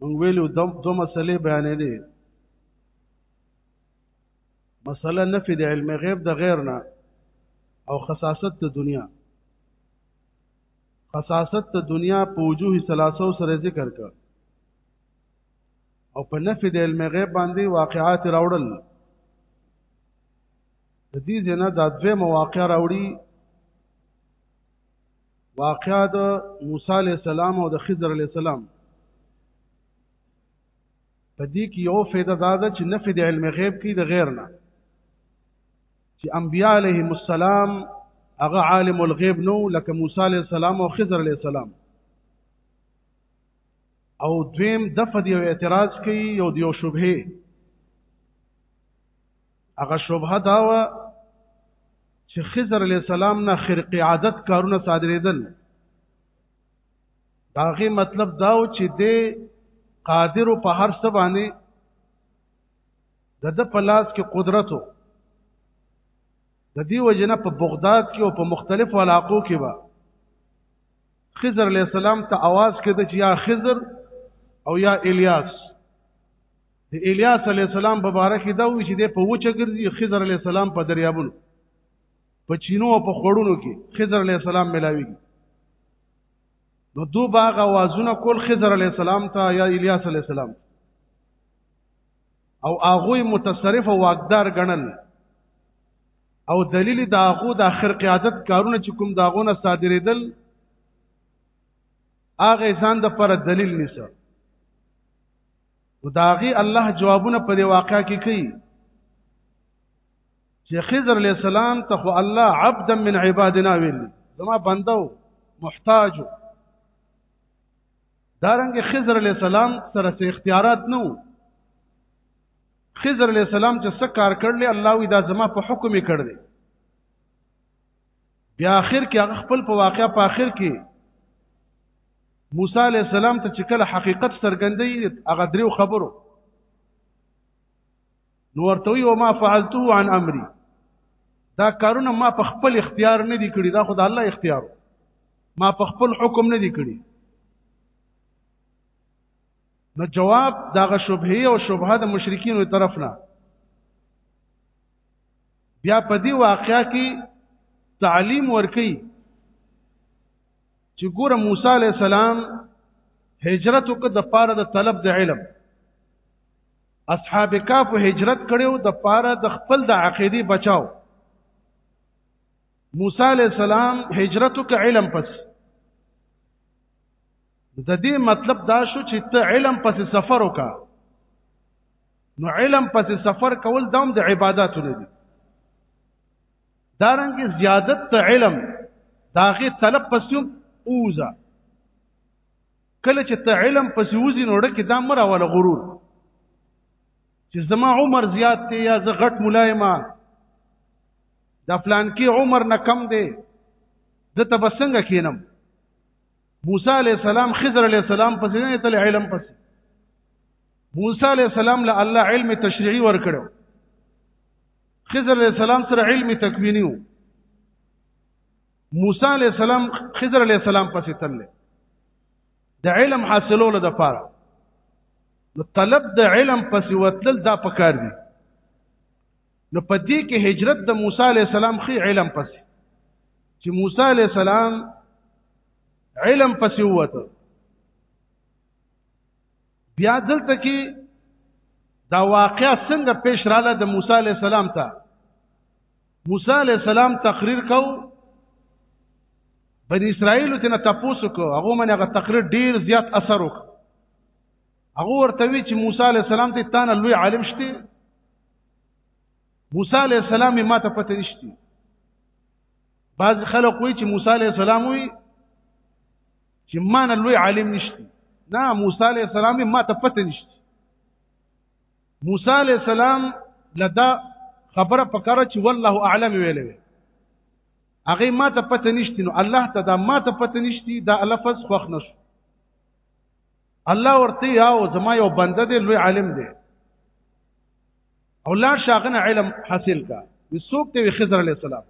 مونږ ویلو دو مسلې بیانې دي مسله نفي د علم غیب د غیر نه او خصاصت د دنیا خصاصت د دنیا په وجوه ثلاثه سره ذکر کړ او په نفي د علم غیب باندې واقعات راوړل د دې ځنه د دوه مواقع راوړي واقعا د موسی علی السلام او د خضر علی السلام په دې کې یو فایده دا ده چې نفي د علم غیب کې د غیر نه چې انبیاء علیهم السلام هغه عالم الغیب نو لکه موسی علی السلام او خضر علی السلام او دویم دفد یو اعتراض کوي یو دیو شبهه هغه شوبه دا و چې خضر علی السلام نه خرق عادت کارونه صادریدل داغه مطلب دا و چې د قادر په هر څه باندې د د پلاس کې قدرت و د دې وجنه په بغداد کې او په مختلفو علاقو کې و خضر علی السلام ته आवाज کړه چې یا خضر او یا الیاس د الیاس علی السلام په باره کې دا وی چې د په وچه ګرځي خضر علی السلام په دریابونو په چینو او په خړونو کې خضر علی السلام ملاوي نو دو باغ اوازونه کول خضر علی السلام ته یا الیاس علی السلام او هغه متصرف او واقدار ګڼل او دلیل دا هغه د اخر قیادت کارونه چې کوم داغونه صادریدل هغه ځان د پر دلیل نیسه نو داغي الله جوابونه په دې واقعا کې کوي چې خضر علیہ السلام ته خو الله عبدا من عبادنا ویل زما بندو محتاج دارنګ خضر علیہ السلام سره څه اختیارات نو خضر علیہ السلام چې څه کار کړل الله وی دا زما په حکم یې کړل بیا اخر کې هغه خپل په واقعیا په اخر کې موسی علی السلام ته چې کله حقیقت څرګندې هغه دریو خبرو نو ورته وی او ما فعلته عن امري دا کارونه ما په خپل اختیار نه دي کړی دا خدای الله اختیار ما په خپل حکم نه دي کړی نو جواب داغه شبهه او شبهه د مشرکین طرف نه بیا په دې واقعیا کې تعلیم ورکي چې ګوره موسی علی السلام هجرت وکړ د پاره د طلب د علم اصحاب کاف هجرت کړو د پاره د خپل د عقیدې بچاو موسی علی السلام هجرت وکړ علم پس د دې مطلب دا شو چې ته علم پس سفر وکړه نو علم پس سفر کول دام د عبادتو نه دي دارنګ زیادت ته علم داغه طلب پس یو اوزا کله چې ته علم پس وزي نو ډکه دا مر اول غرور چې زما عمر زیات دی یا زه غټ ملایمه د فلان کې عمر نه کم دی د تبسنګ کینم موسی علی السلام خضر علی السلام پسې نه تل علم پسې موسی علی السلام له الله علم تشریعي ورکړو خضر علی السلام سره علم تکوینی وو موسی علی السلام خضر علی السلام پسې تل د علم حاصلولو د پاره نو طلب د علم پسې وتل دا پکار دي نو په دې کې هجرت د موسی علی السلام خې علم پس چې موسی علی السلام علم پس وته بیا دلته کې دا واقعا څنګه پیش رااله د موسی علی السلام ته موسی علی السلام تقریر کو بنی اسرائیل ته نه تاسو کو هغه منه هغه تقریر ډیر زیات اثر وک هغه ورته وی چې موسی علی السلام ته تانه لوی عالم شته موسی علی السلام ما ته پته نشتی بعض خلک وایي چې موسی علی السلام وی چې ما نه لوی عالم نشتی نه موسی علی السلام ما ته پته نشتی موسی علی السلام لدا خبره پکاره چې والله اعلم ویلې هغه ما ته پته نشتی نو الله ته دا ما ته پته نشتی دا لفظ خوښ نشو الله ورته یاو زما یو بنده دی لوی عالم دی او لا شاغنه علم حاصل کا وسوک ته خضر علی السلام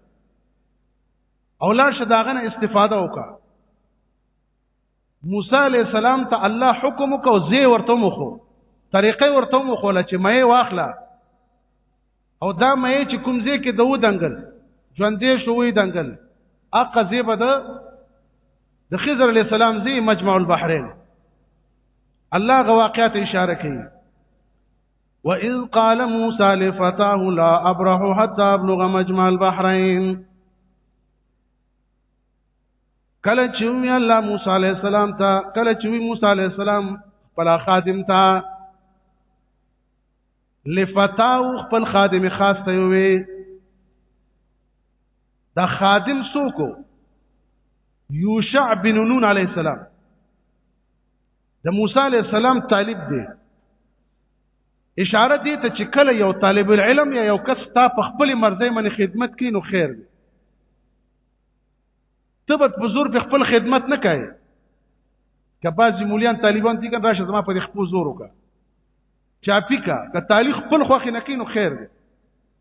او لا شداغنه استفاده وکا موسی علی السلام ته الله حکم کو زی ورته مخو طریقې ورته مخو چې مې واخله او دا مې چې کوم ځای کې دو دنګل ژوندې شوې دنګل اقا زیبه ده د خضر علی السلام زی مجمع البحرین الله غواقعات اشاره کوي وَإِذْ قَالَ مُوسَى لِفَتَاهُ لَا أَبْرَحُ حَتَّى أَبْلُغَ مَجْمَعَ الْبَحْرَيْنِ کله چې وی الله موسی عليه السلام ته کله چې وی موسی عليه السلام خپل خادم ته لفتاو خپل خادم خاص ته وي دا خادم سوکو یوشع بن نون علی السلام د موسی علی السلام طالب دی اشاره دې ته چې کله یو طالب العلم یا یو کس تا په خپل مرزه باندې خدمت کوي نو خیر دی ته به په زور په خپل خدمت نه کوي که بعضې مولیان طالبان دي که راشه زما په خپل زور وکړه چاپی کا که تعلیق خپل خوخه نه کینو خیر دی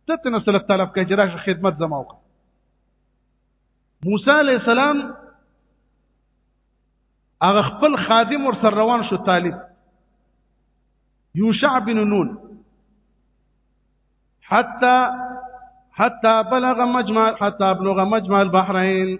ته تنه سره طلب کوي چې راشه خدمت زما وکړه موسی علی السلام هغه خپل خادم ور سره روان شو طالب یوشع بن نون حتى حتى بلغ مجمع حتى بلغ مجمع البحرين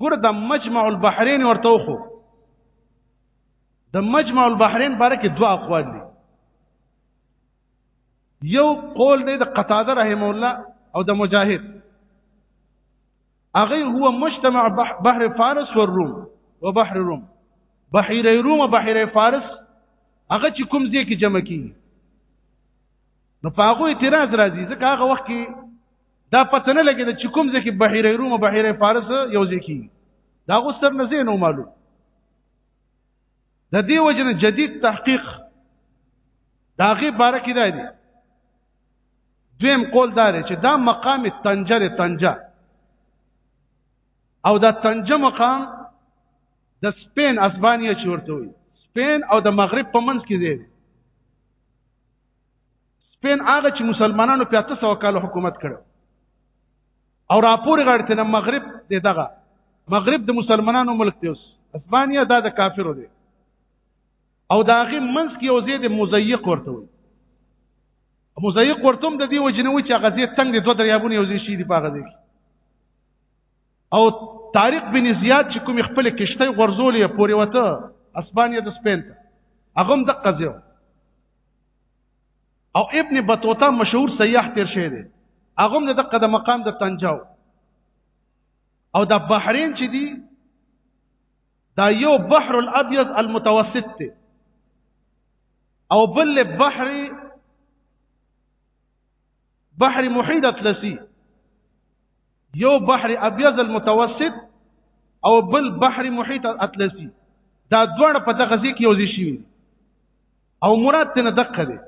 ګور د مجمع البحرین ورته خو د مجمع البحرین باره کې دوا اقوال دي یو قول دی د قتاده رحم الله او د مجاهد اغه هو مجتمع بحر فارس والروم وبحر روم بحیره روم او بحیره فارس هغه چې کوم ځای کې جمع کیږي نو په هغه اعتراض راځي ځکه هغه وخت کې دا پته نه لګي چې کوم ځکه بحیره روم او بحیره فارس یو ځکه دا غوستر نه زینو معلوم د دې وجنه جدید تحقیق دا غي باره کې دی دویم قول دار چې دا مقام تنجر تنجا او دا تنجا مقام د سپین اسبانیا چورته وي سپین او د مغرب په منځ کې دی سپین هغه چې مسلمانانو په 800 کال حکومت کړو او راپور غړته نه مغرب دی دغه مغرب د مسلمانانو ملک دی اوس اسپانیا دا د کافرو دی او دا غي منس کې یو زید مزیق ورته وي مزیق ورته هم د دې وجنوي چې غزي تنگ د دوه دریابونه یو ځای شي دی په غزي او طارق بن زیاد چې کوم خپل کشته غرزولې پورې وته اسپانیا د سپین ته هغه هم د قضیه او ابن بطوطه مشهور سیاح تیر شوی دی هغه د دقه د مقام د تنجاو او د بحرین چې دی دا یو بحر الابيض المتوسط دی او بل بحر بحر محيط اطلسي یو بحر ابيض المتوسط او بل بحر محيط اطلسي دا دوړ په دغه ځای کې یو ځای شي او مراد تنه دقه دی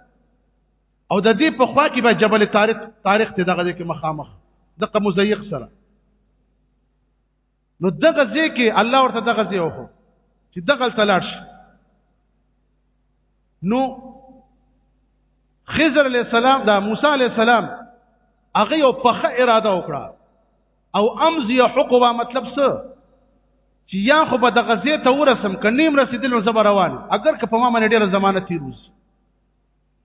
او د دې په خوا کې به جبل طارق طارق ته دغه ځای کې مخامخ دغه مزيق سره نو دغه ځای کې الله ورته دغه ځای وخو چې دغه تلاړ شي نو خضر علی السلام دا موسی علی السلام هغه یو پخه اراده وکړه او امز یحقوا مطلب څه چې یا خو به دغه ځای ته ورسم کنیم رسیدل نو زبر روان اگر که په ما باندې ډیره ضمانت تیروز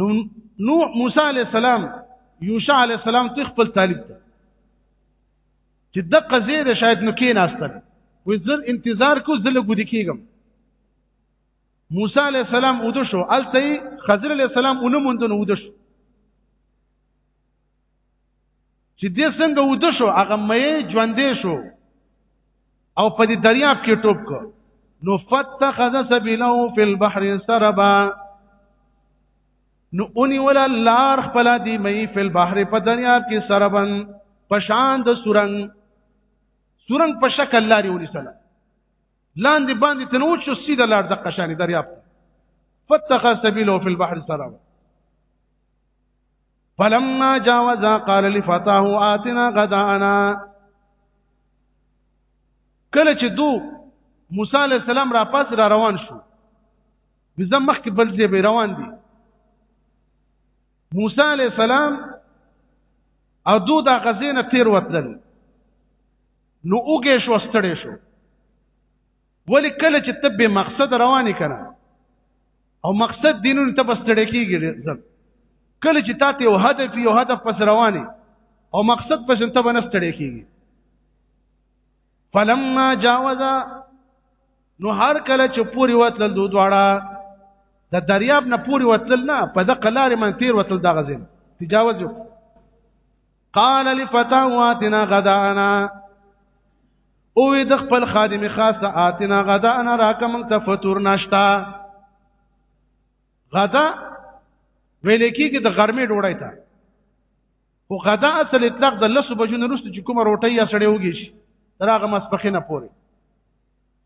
نو نو موسی علی السلام یوشع علی السلام ته خپل طالب ته چې د قضیه د شاید نو کې ناستل وې زر انتظار کو زل ګودی کېږم موسی علی السلام اود شو الته خضر علی السلام اونموندنه اود شو چې دې څنګه ود شو هغه مې ژوندې شو او په دې دریاب کې ټوب کو نو فتخذ سبيله في البحر سربا نو اونی ولا لار خپل دی مې په البحر په دریاب کې سربن پشان د سورنګ سورنګ په شکل لاري ونی سره لاندې باندې تنوت شو سیده لار د قشانې دریاب فتخذ سبيله في البحر سربا فلما جاوزا قال لفتاه آتنا غدانا کله چې دو موسی علی السلام را پاس را روان شو بزم مخ کې بل ځای روان دي موسی علی السلام او دو دا غزینه تیر وتلل نو اوګه شو ستړې شو ولی کله چې تبه مقصد رواني کړه او مقصد دینونو ته بستړی کیږي ځل کله چې تا ته یو هدف یو هدف پس رواني او مقصد پس ته بنستړی کیږي فلما جاوزا نو هر کله چې پوری وتل دوه دواړه د دریاب نه پوری وتل نه په دغه لارې من تیر وتل دغه زم تجاوز قال لفتاه واتنا غدانا او د خپل خادم خاصه آتنا غدانا راکم ته فطور ناشتا غدا ویل کېږي د غرمې ډوړای ته خو غدا اصل اطلاق د لسو بجو نه وروسته چې کومه روټۍ یا سړی وږي شي تر هغه ماسپښینه پورې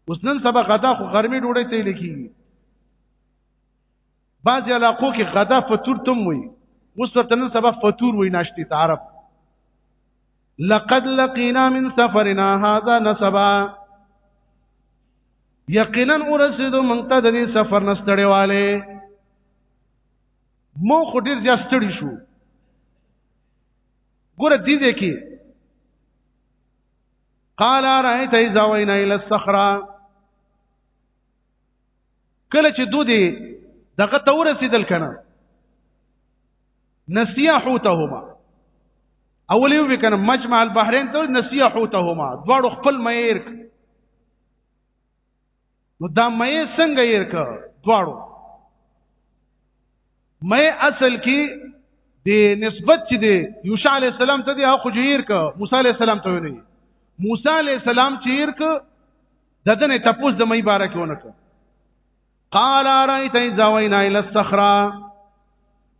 اوس نن سبا غدا خو غرمې ډوړی ته لیکي بعض علاقو کې غدا فطور تم وي اوس ورته نن سبا فطور وي ناشتي ته عرب لقد لقينا من سفرنا هذا نسبا یقینا ورسېدو مونږ ته د دې سفر نستړې والے مو خو ډیر زیات ستړي شو ګوره دې دې کې قال رايت اذا وينا الى الصخره کله چې دوی دغه ته ورسېدل کنه نسیا حوتهما اول یو وکنه مجمع البحرین ته نسیا حوتهما دواړو خپل مېر نو دا مې څنګه یې کړ دواړو مې اصل کې د نسبت چې دی یوشع علی السلام ته دی هغه خجیر ک موسی علی السلام ته ویلی موسی علی السلام چیر ک ددنه تپوس د مې بارک ونک قال رايت اذا وينا الى الصخره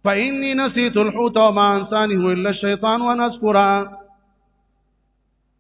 فاني نسيت الحوت وما انسانه الا الشيطان وانا اذكره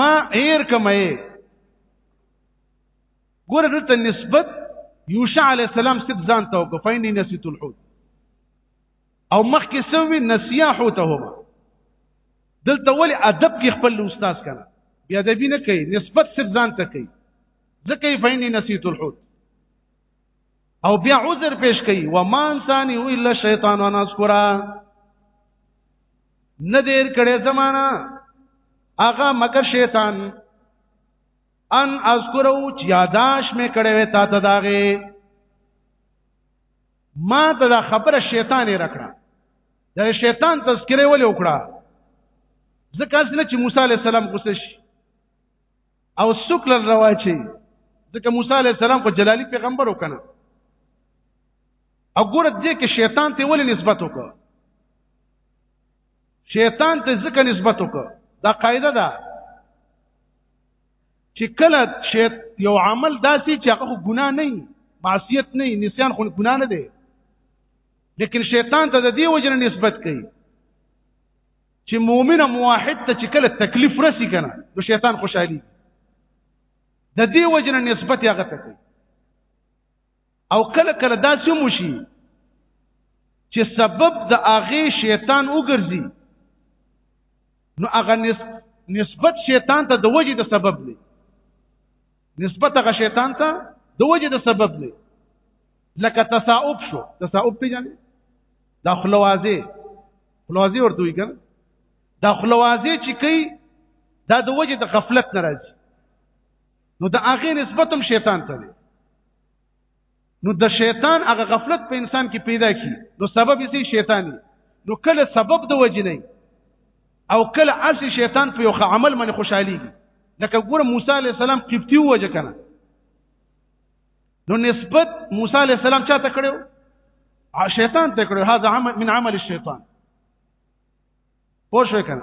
ما ایر کمه ګوره دلته نسبت یوشع علی السلام ست ځان ته وکړ فیني نسیت الحوت او مخکې سوي نسیا حوتهما دلته ولی ادب کې خپل استاد کنه بیا ادبی نه کوي نسبت ست ځان ته کوي ځکه فیني نسیت الحوت او بیا عذر پیش کوي ومان ثاني الا شیطان وانا اذكره نه دیر کړي زمانہ هغه مکه شیطان ان اذکرو چې یاداش مې کړې وې تا ته داغه ما ته دا خبره شیطان یې راکړه دا شیطان تذکره ولې وکړه ځکه اسنه چې موسی علی السلام غوسه شي او سکل رواچی ځکه موسی علی السلام کو جلالی پیغمبر وکنه او ګوره دې کې شیطان ته ولې نسبت وکړه شیطان ته ځکه نسبت وکړه دا قاعده ده چې کله شیط یو عمل داسي چې هغه ګناه نه معصیت نه نسیان خو ګناه نه دی لیکن شیطان ته د دې وجنه نسبت کوي چې مؤمن موحد ته چې کله تکلیف رسی کنه نو شیطان خوشحالي د دې وجنه نسبت هغه ته کوي او کله کله داسې هم شي چې سبب د هغه شیطان وګرځي نو هغه نسبت شیطان ته د وجې د سبب دی نسبت هغه شیطان ته د وجې د سبب دی لکه تصاوب شو تصاوب پیژنې دا خلوازه خلوازه ورته وي کنه دا خلوازه چې کوي دا د وجه د غفلت ناراضي نو د هغه نسبت هم شیطان ته دی نو د شیطان هغه غفلت په انسان کې پیدا کی نو سبب یې شیطانی نو کله سبب د وجې نه او کله اصل شیطان په یو عمل باندې خوشحاليږي لکه ګوره موسی عليه السلام قبطي وجه کنه نو نسبت موسی عليه السلام چاته کړو شیطان ته کړو هاذا عمل من عمل الشیطان پوه شو کنه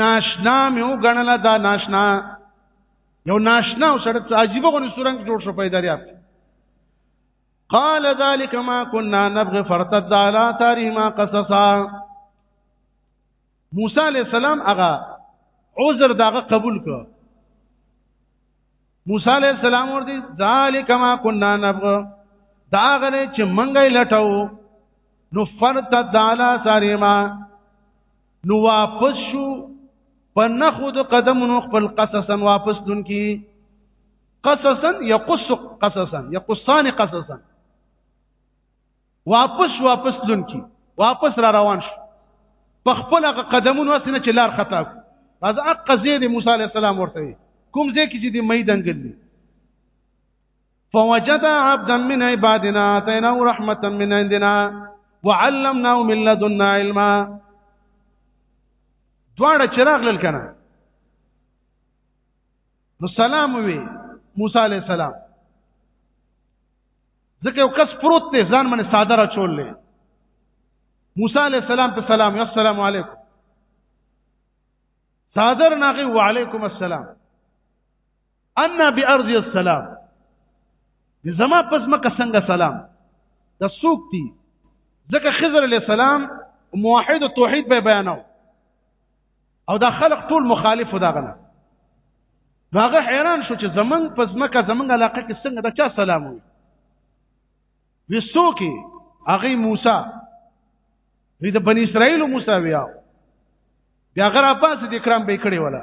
ناشنا مې وګڼله دا ناشنا یو ناشنا او سړی عجیب غونې سورنګ جوړ شو پیدا ریاب قال ذلك ما كنا نبغي فرتد على تاريما قصصا موسی علی السلام هغه عذر داغه قبول کړ موسی علی السلام ورته ذالک ما كنا نبغ دا غره چې منګې لټاو نو فرت دالا ساریما نو واپس شو په نخو د قدمونو خپل قصصا واپس دن کی قصصا یقص قصصا یقصان قصصا واپس واپس دن کی واپس را روان شو په خپل قدمونو اسنه چې لار خطا کو راځه اقزه د موسی علی السلام ورته کوم ځای کې چې د میدان ګل فوجد عبدا من عبادنا اتيناه رحمه من عندنا وعلمناه من لدنا علما دواړه چراغ لل کنه نو سلام وی موسی علی السلام ځکه یو کس پروت دی ځان باندې ساده را چولې موسی علی السلام ته سلام السلام علیکم ساده ناغي وعلیکم السلام انا بارض السلام زما پس مکه څنګه سلام د سوق دي ځکه خضر علی السلام موحد توحید به بیانو او دا خلق ټول مخالف دا غنه هغه حیران شو چې زمنګ پس مکه زمنګ علاقه کې څنګه دا چا سلام وي وسو کې هغه موسی وی د بنی اسرائیل موسی ویاو بیا غره پاس د کرام به کړی ولا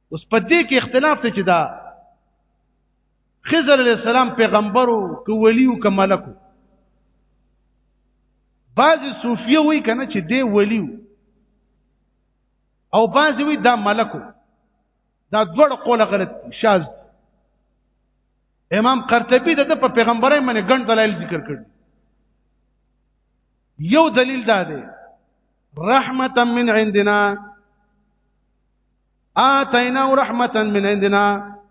اوس په دې کې اختلاف ته چې دا خضر علیہ السلام پیغمبرو که ولیو که ملکو بعضی صوفیه وی کنه چې دی ولیو او بعضی وی دا ملکو دا دوړ قوله غلط شاز امام قرطبی د په پیغمبرای باندې ګڼ دلایل ذکر کړ یو دلیل دا دی رحمتا من عندنا آتینا رحمتا من عندنا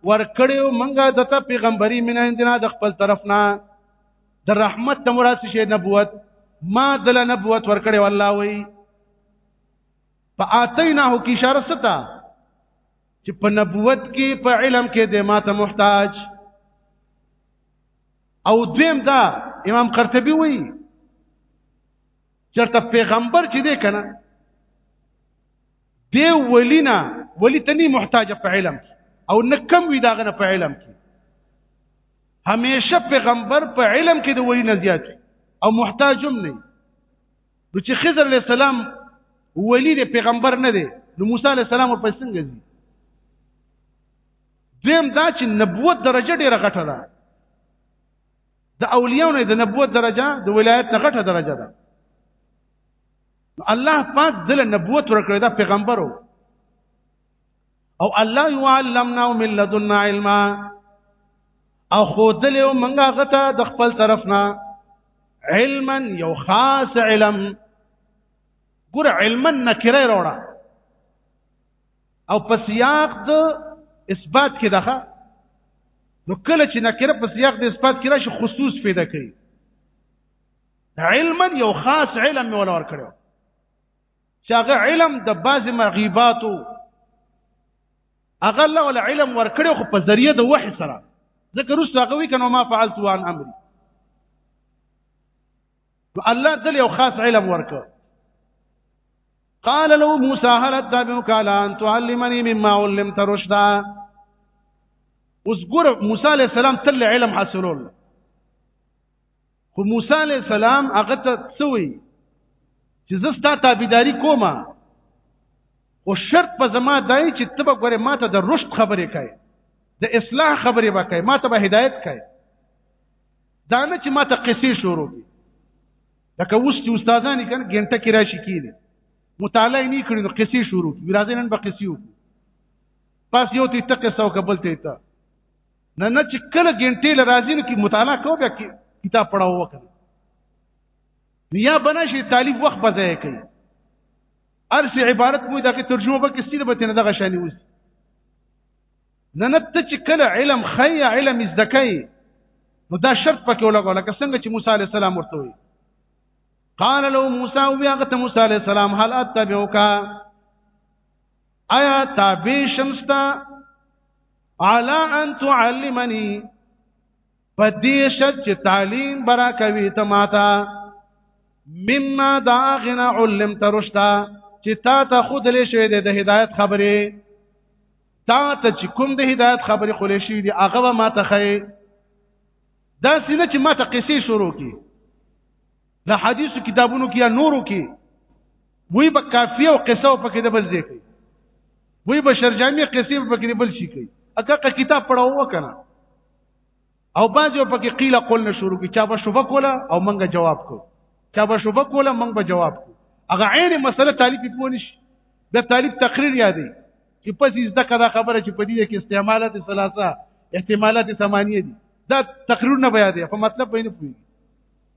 ورکړیو منګه دته پیغمبري من عندنا د خپل طرفنا د رحمت د مراد شي نبوت ما دل نبوت ورکړیو الله وی فآتیناه کی اشاره ستا چې په نبوت کې په علم کې د ماته محتاج او دویم دا امام قرطبي وی چرته پیغمبر چې دی کنه دی ولینا ولی ته نه محتاج په علم او نه کم وی داغه نه په علم کې همیشه پیغمبر په علم کې د ولی نه زیات او محتاج هم نه نو چې خضر علی السلام ولی د پیغمبر نه دی نو موسی علی السلام په څنګه دی دیم دا چې نبوت درجه ډیره غټه ده د اولیاء نه د نبوت درجه د ولایت نه غټه درجه ده الله پاک دله نبوت ورکړی دا پیغمبرو او الله يعلمنا من لدنا علما او خودل یو منګه غته د خپل طرفنا علما یو خاص علم ګور علما نکره وروړه او پس یاق د اثبات کې دغه نو کله چې نکره پس یاق د اثبات کې راشي خصوص پیدا کوي علما یو خاص علم ولا ور کړو چې هغه علم د بعض مغیباتو هغه الله ولا علم ور کړو خو په ذریعه د وحی سره ذکر رسو هغه وی کنه ما فعلت عن امري الله دل یو خاص علم ورکړ قال له موسى هل اتبعك على ان تعلمني مما علمت رشدا اوس ګور موسی عليه السلام تل علم حاصلول خو موسی علی السلام هغه ته سوی چې زستا تابعداري کوم او شرط په زما دای چې تبه ګوره ماته د رشد خبرې کوي د اصلاح خبرې وکړي ماته به هدایت کوي دا نه چې ماته قصې شروع کی لکه اوس چې استادانی کنه ګنټه کې راشي کیږي مطالعه نه کړی نو قصې شروع کی راځي نن به قصې وکړي پس یو ته تقصه او قبل ته ته نه نه چې کله ګنټې له راځي نو کې مطالعه کوو بیا کتاب پڑھاو وکړي بیا بنا شي طالب وخت بځای کوي ارسي عبارت مو دغه ترجمه به کسي به تنه دغه شانی وس نه نه ته چې کله علم خي علم زکای نو دا شرط پکې ولګو لکه څنګه چې موسی عليه السلام ورته وي قال له موسی او بیا غته موسی عليه السلام هل اتبعوک آیا تابع شمستا علا ان تعلمني په دې شرط چې تعلیم برا کوي ته ماته مما دا غنا علم ترشتا چې تا ته خود لې شوې د هدایت خبره تا ته چې کوم د هدایت خبره خولې شي دي هغه ما ته خې دا سینه چې ما ته قصې شروع کی د حدیثو کتابونو کې یا نورو کې وی به کافیه او قصه په کې د بل ځای کوي وی به شرجامي قصې په کې بل شي کوي اګه کتاب پڑھاو وکنه او باز یو پکې قیل قول نه شروع کی چا به شوبه کوله او منګه جواب کو چا به شوبه کوله منګ به جواب کو هغه عین مسله طالب په پونش د طالب تقریر یادې چې پس زده کړه خبره چې په دې کې استعمالات ثلاثه احتمالات ثمانیه دي دا تقریر نه بیا دی په مطلب به نه پوي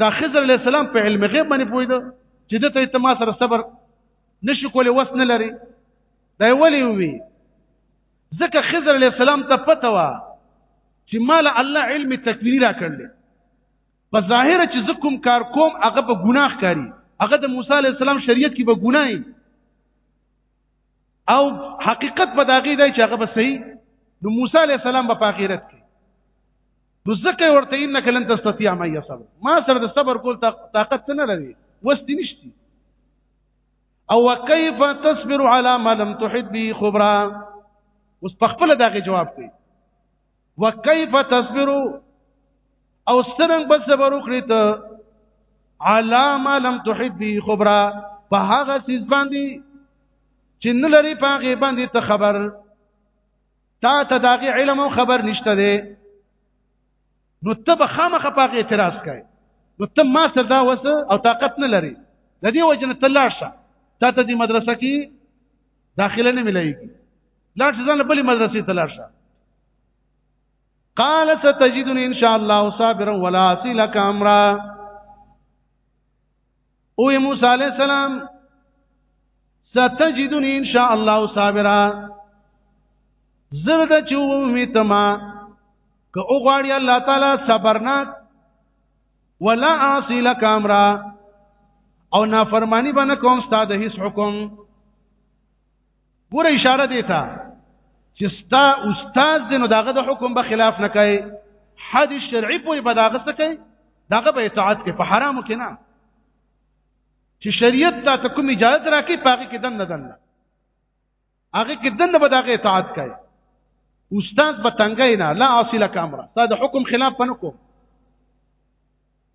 دا خضر علی السلام په علم غیب باندې پوی دی چې د ته ما سره صبر نشو کولای وس نه لري دا ولی وی ځکه خضر علی السلام ته پته و چې مال الله علم تکوینی را کړل په ظاهر چې زکم کار کوم هغه په ګناه کاری هغه د موسی علی السلام شریعت کې به ګناه او حقیقت په داغي دی چې هغه به صحیح نو موسی علی السلام په آخرت کې نو ځکه ورته انک لن تستطيع ما يصبر ما سره د صبر کول طاقت نه لري وست نشتی او وكيف تصبر على ما لم تحد به خبرا اوس په خپل دغه جواب کوي وكيف تصبر او سترنګ به صبر وکړي ته على ما لم تحد به خبرا په هغه سیس باندې چې نه لري په هغه باندې ته خبر تا ته داغه علم او خبر نشته دی نو ته به خامخه پاغه اعتراض کوي نو ته ما سره دا وس او طاقت نه لري د دې وجه نه تلاړ شه تا ته دې مدرسه کې داخله نه ملایږي لاړ شه ځان بلې مدرسې تلاړ شه قال ستجدني ان شاء الله صابرا ولا اصلك امرا او موسی علی السلام ستجدنی ان شاء الله صابرا زرد چومی تما که او غواړي الله تعالی صبرناک ولا عاصی لک امرا او نافرمانی باندې کوم ستاد هیڅ حکم ګوره اشاره دی ته چې ستا استاد دې نو داغه د حکم به خلاف نه کوي حد شرعي په بداغه څه کوي داغه به اطاعت کوي په حرامو کې نه چې شریعت ته ته کوم اجازه راکې پاګه کې دن نه دن هغه کې دن نه بداغه اطاعت کوي استاد به تنګای نه لا اصله کامره دا د حکم خلاف پنه کوم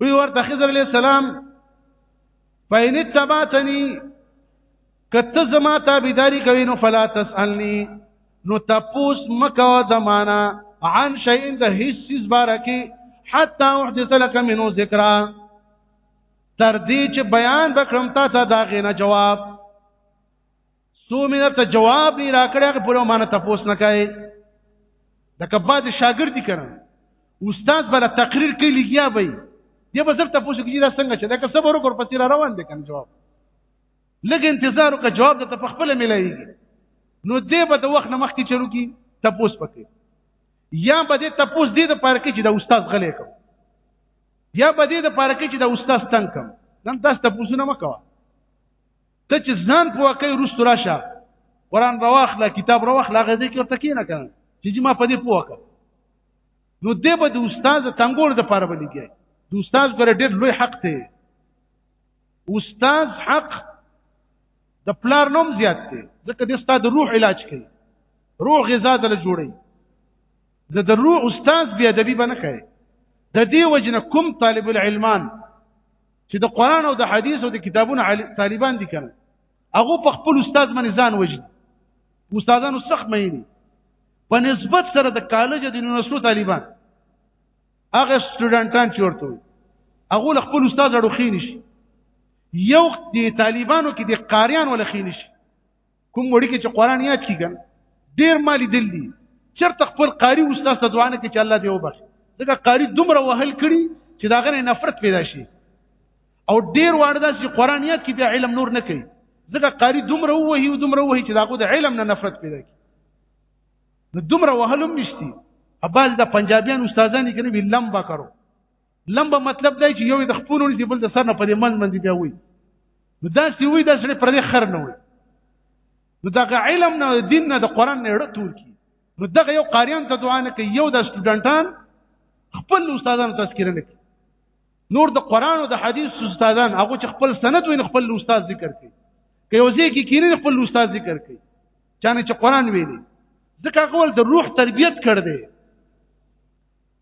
وی ورته خضر علیہ السلام فین اتبعتنی کته زما تابعداری کوي نو فلا تسالنی نو تپوس مکو زمانہ عن شیء د هیڅ چیز بارکی حتا احدث لك منه ذکرا تر دې چې بیان بکرم تا ته دا غینه جواب سو مینه ته جواب نه راکړی هغه په معنی تاسو نه کوي د کباد شاګرد کړه استاد بل تقریر کوي لګیا وي دی به زر تاسو کې دا څنګه چې دا که صبر وکړ پسې را روان دي کنه جواب لګ انتظار وکړه جواب ته په خپل ملایږي نو دی به د وخت نه مخکې چلو کی تاسو پکې یا به دې تاسو دې د پاره کې چې د استاد غلې کوم یا به دې د پاره کې چې د استاد تنگ کوم نن تاسو تاسو نه مکوه ته چې ځان په واقعي رستو راشه قران راوخلا کتاب راوخلا غزه کې ورته کینه کنه چې ما په دې پوکه نو دې به د استاد تنګور د پاره بلیږي د استاد ګره ډېر لوی حق دی استاد حق د پلار نوم زیات دی ځکه د استاد روح علاج کوي روح غذا دل جوړي د درو استاد بیا ادبی بنه کوي د دې وجنه کوم طالب العلمان چې د قران او د حدیث او د کتابونو طالبان دي کنه هغه په خپل استاد باندې ځان وجد استادانو سخت مېني په نسبت سره د کالج د یونیورسيټو طالبان هغه سټوډنټان چې ورته هغه له خپل استاد اړوخین شي یو د طالبانو کې د قاریان ولخین شي کوم وړي کې چې قران یاد کیږي ډیر مالی دل دي چرته خپل قاری استاد ته دعا نه کوي چې الله دې وبخ دغه قاری دومره وهل کړي چې داغه نه نفرت پیدا شي او ډیر واردا چې قران یاد کې بیا علم نور نه کوي دغه قاری دومره وهي او دومره وهي چې داغه د علم نه نفرت پیدا کوي نو دومره وهلم نشتی ابال د پنجابیان استادانی کنه ویلم با کرو لمبه مطلب دی چې یو د خپلونی دی بل د سر نه په دې منځ باندې بیا وي نو دا سی وي دا سره پر دې خر نه وي نو دا علم نه دین نه د قران نه ډټول کی نو دغه یو قاریان ته دعا نه کوي یو د سټوډنټان خپل استادانو تذکرہ نه کوي نور د قران او د حدیث استادان هغه چې خپل سند وین خپل استاد ذکر کوي که یو ځای کې کینې خپل استاد ذکر کوي چانه چې قران ویلي ځکه هغه د روح تربیت کړ دی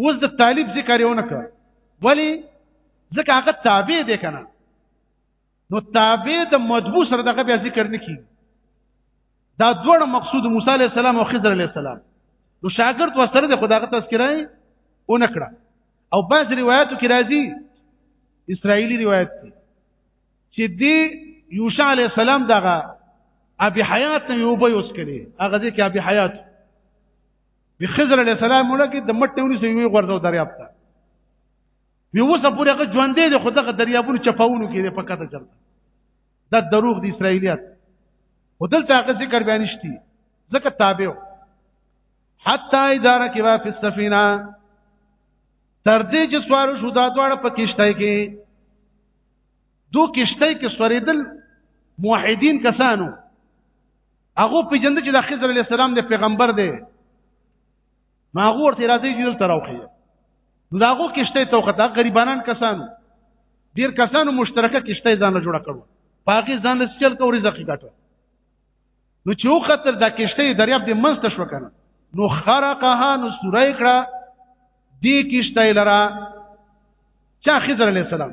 اوس د طالب ذکر یو نه کړ ولی ځکه هغه تابع دی کنه نو تابع د مطبوع سره دغه بیا ذکر نه کیږي دا دوړ مقصود موسی علی السلام او خضر علی السلام نو شاګرد وسره د خدای تذکرای او نکړه او بعض روایتو کې راځي اسرایلی روایت دی چې دی یوشع علی السلام دغه ابي حیات نه یو به یوس کړي هغه ځکه ابي حیات وی خضر علی السلام مولا کې د مټ ونی سوی غرزو دریاب ته وی اوس پورې هغه ژوند دی خو دغه دریابونو چپاونو کې دی پکته چل دا دروغ دی اسرایلیات ودلته هغه ذکر بیان شتي ځکه تابع حتا اداره کې وا په سفینه تر دې چې سوار شو دا دواړه په کشته کې دو کشته کې سوریدل موحدین کسانو هغه پیجن چې د خضر علی السلام د پیغمبر دی ما هغه ورته راځي چې دلته راوخی نو دا هغه کشته توخته غریبانان کسانو ډیر کسانو مشترکه کشته ځان جوړه کړو پاکي ځان له چل کو رزق کټو نو چې و خطر دا کشته دریاب د منځ ته شو کنه نو خرقها نو سورای کړه دې کشته لرا چا خضر علی السلام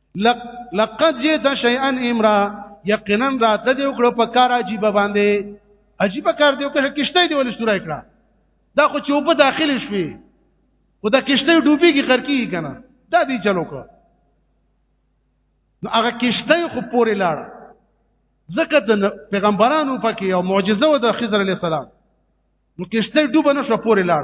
لقد جئت شيئا امرا یقینا راته دی وکړو په کار عجیب باندې عجیب کار دی وکړه کشته دی ولې شروع کړه دا خو چې په داخل شوي او دا کشته ډوبېږي غرقي کنه دا دی چلو کړ نو هغه کشته خو پورې لاړ ځکه د پیغمبرانو پکې یو معجزه و د خضر علی السلام نو کشته ډوب نه شو پورې لاړ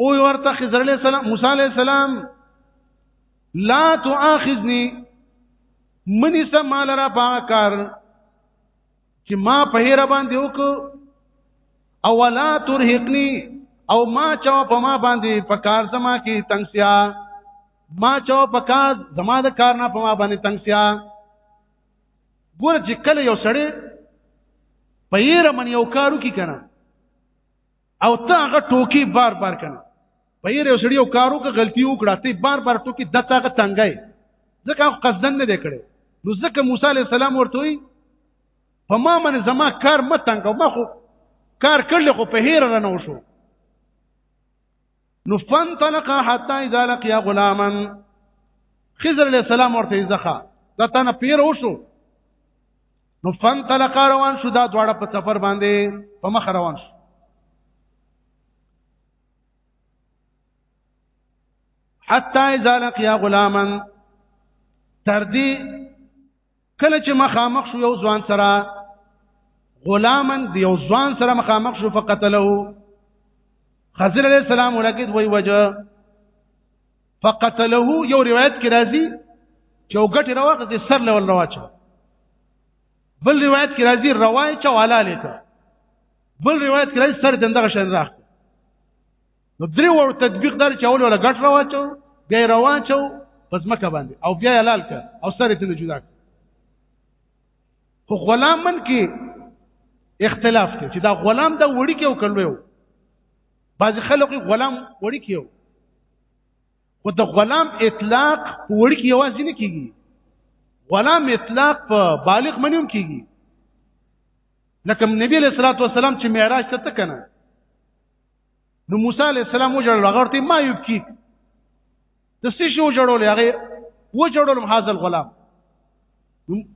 او ورته خضر علیہ السلام موسی علیہ السلام لا تؤاخذنی منی سم مال را پاکار چې ما په هیر باندې وک او ولا ترهقنی او ما چا په ما باندې په کار زما کې تنگسیا ما چا په کار زما د کار نه په ما باندې تنگسیا ګور چې کله یو سړی په هیر من یو کارو کې کنه او ته هغه ټوکی بار بار کنه په یې یو سړی یو کارو کې غلطي وکړه ته بار بار ټوکی د تاغه تنګای ځکه هغه قصدن نه کړي نو ځکه موسی علی السلام ورته وي په ما من زما کار مت تنګ ما خو کار کړل خو په هیر را نه وشو نو فانطلق حتى اذا لقي غلاما خضر علیہ السلام ورته ځخه دا تنه پیر وشو نو فن طلق روان شو دا دواړه په سفر باندې په مخ روان شو حتا اذا لقيا غلاما تر دې کله چې مخامخ شو یو ځوان سره غلامن دی یو ځوان سره مخامخ شو فقتله خضر علیہ السلام ولګید وای وجه فقتله یو روایت کې راځي چې او ګټه راوغه د سر لول راوچو بل روایت کې راځي روای چا والا لیکه بل روایت کې راځي سر دندغه شان راخ نو درې وړ تطبیق دار چې اول ولا ګټ راوچو بیا راوچو پس مکه باندې او بیا حلال ک او سر ته جدا ک خو غلام من کې اختلاف دی چې دا غلام دا وړي کې او کړو بعض خلک غلام وړي کې خو د غلام اطلاق په وړ کې یوازې نه کیږي غلام اطلاق په بالغ منوم کیږي لکه نبی علیہ الصلوۃ والسلام چې معراج ته تکنه نو موسی علیہ السلام وجړل هغه ته ما یو کی د څه شو جوړول هغه و جوړول هاذ الغلام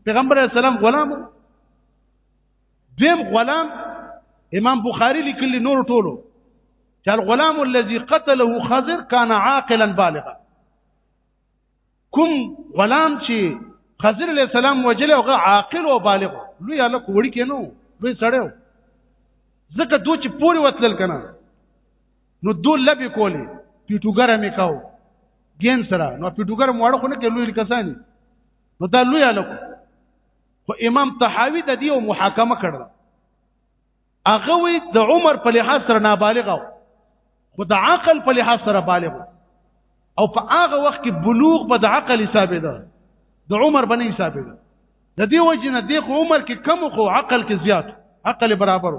پیغمبر علیہ السلام غلام دیم غلام امام بخاری لیکلی نور ټولو چې الغلام الذي قتله خضر كان عاقلا بالغا کوم غلام چې خضر علیہ السلام وجل او عاقل او بالغ لوی الک وړي کینو لوی سړیو ځکه دوی چې پوری وتلل کنه نو دوی لبي کولی پیټوګره مې کاو ګین سره نو پیټوګره مواړه خو نه کې لوی کسانی نو دا لوی الک خو امام طحاوی د دې محاکمه کړل هغه وی د عمر په لحاظ سره نابالغ او خو د عقل په لحاظ سره بالغ او په هغه وخت کې بلوغ په د عقل حساب ده د عمر باندې حساب ده د دې وجه نه د عمر کې کم خو عقل کې زیات عقل برابر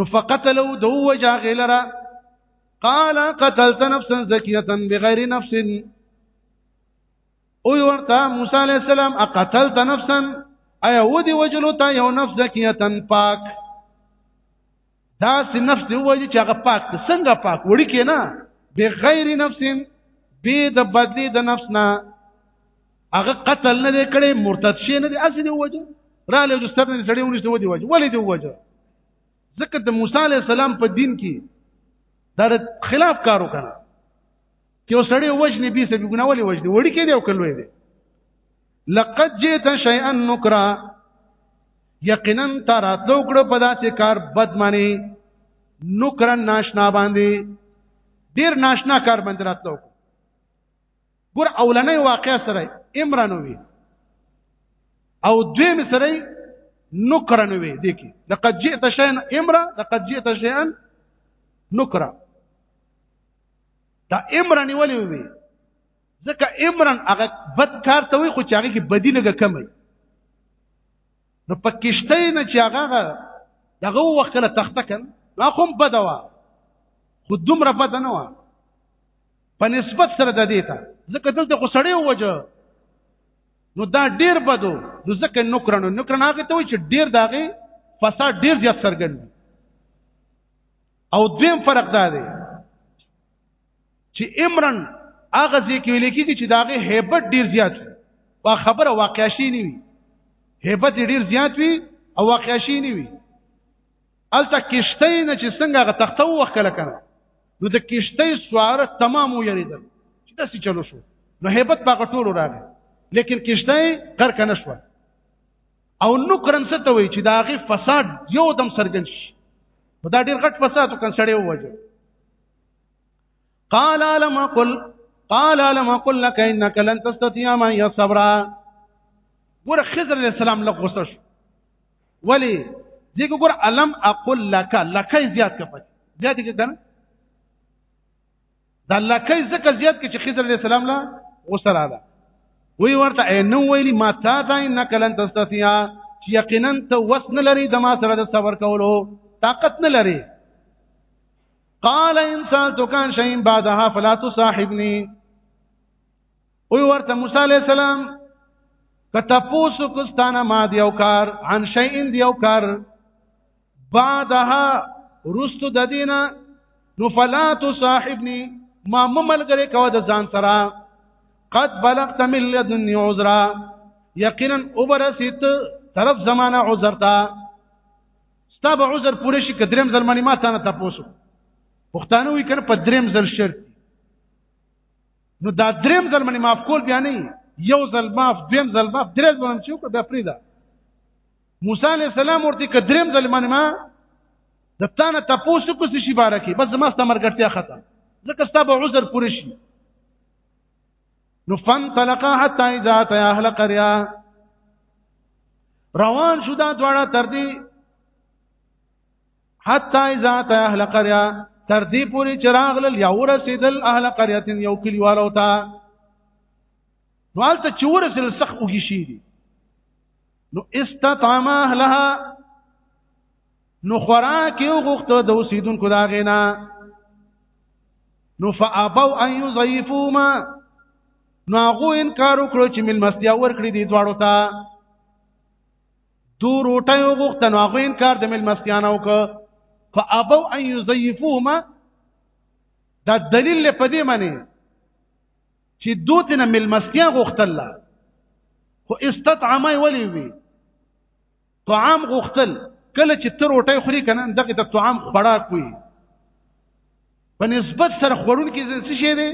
نو فقتلو د وجه غیلرا قال قتلت نفسا زكيه بغير نفس او ورته موسی علی السلام اقتلت نفسا ایا ودی وجلو تا یو نفس زکیتن پاک دا سي نفس دی وایي چې هغه پاک څنګه پاک وړي کې نه بغیر نفس به د بدلی د نفس نه هغه قتل نه دی کړي مرتد شي نه دی اسی دی وجه را له جو ستر نه سړی ونیسته ودی وجه ولې دی وجه ځکه د موسی علی السلام په دین کې دا خلاف کارو کنه یو سړی وجنې بي سبي ګناه ولې وجنې وړي کې دی او کلوې دی لقد جئت شيئا نكرا یقینا تر اتلو کړ په داسې کار بد معنی نکرا ناشنا باندې ډیر ناشنا کار باندې راتلو ګور اولنې واقع سره عمرانوي او دویم سره نکرانوي دکی لقد جئت شيئا امرا لقد جئت شيئا نکرا دا امرن ولې وي ځکه امرن هغه بد کار ته وي خو چې هغه کې بدی لګه کم وي نو پکشته نه چې هغه دغه وخت له تخته کړ لا کوم بدوا خو دومره بد نه و په نسبت سره د دې ته ځکه دلته خو سړی وجه نو دا ډیر بدو نو ځکه نوکرانو نوکران هغه ته وي چې ډیر داغه فساد ډیر زیات څرګند او دویم فرق دا دی چې امرن هغه ځکه ویل کېږي چې داغه hebat ډیر زیات وي وا خبره واقع شي نه وي hebat ډیر زیات وي او واقع شي نه وي الته کشته نه چې څنګه غ تخته وکړه کنه نو د کشته سوار تمام ویریدل چې داسې چلو شو نو hebat باغ ټول راغی لیکن کشته غرق نه شو او نکرن څه ته وایي چې دا غي فساد یو دم سرګن شي دا ډیر غټ فساد وکړ سړی ووجه قال لم اقل قال لم اقل لك انك لن تستطيع معي الصبر ګور خضر علیہ السلام له غوسه شو ولی دغه ګور علم اقول لك لك زیات کپد زیات کې کنه دا لکه ځکه زیات کې چې خضر علیہ السلام لا غسل رااله وی ورته نو ویلی ما تا دا انک لن تستطيع چې یقینا ته وسن لري د ما سره د صبر کولو طاقت نه لري قال انسان تو کان شيء بعدها فلا تصاحبني او ورته موسی علی السلام کته پوسو کوستانه ما دیو کار عن شیئن دیو کار بعدها رست د دینه نو فلا تصاحبني ما مملګری کو د ځان سره قد بلغت من لدني عذرا یقینا وبرسیت طرف زمانہ عذر تا ستاب عذر پوره شي کدریم زلمانی ما تانه تاسو پښتانه وی کنه په دریم زل شرط نو دا دریم ځل باندې معاف کول بیا نه یو ځل معاف دویم ځل معاف درې ځل چې وکړه بیا پریدا موسی علی السلام ورته ک دریم ځل باندې ما د تانه تاسو کو څه شي بارکی بس ما ست مرګټیا ختم ځکه ستاسو عذر پوره شي نو فن طلقا حتا اذا اتى اهل قريه روان شو دا دواړه تر دې حتا اذا ته اهل قريه تر دې پوري چراغ لل یا ورسېدل اهل قريه یو کلیوالو ته نو حالت چې ورسېدل سخت وږي شي دي نو استطعم اهلها نو خوراک یو غوښته د اوسیدونکو دا غینا نو فابو ان یضیفوما نو هغه انکار وکړو چې ملمستیا ورکړي دي دواړو ته دو روټه یو غوښته نو هغه انکار د ملمستیانه وکړه فابو ان یضیفوهما دا دلیل په دې معنی چې دوی تنه ملمستیا غوښتل خو استطعمه ولی وی طعام غوښتل کله چې تر روټه خوري کنه دغه ته طعام خوراک وي په نسبت سره خورون کې څه شي دی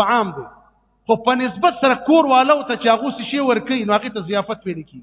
طعام دی خو په نسبت سره کور والو ته چې هغه څه شي ورکي نو هغه ته ضیافت ویل کیږي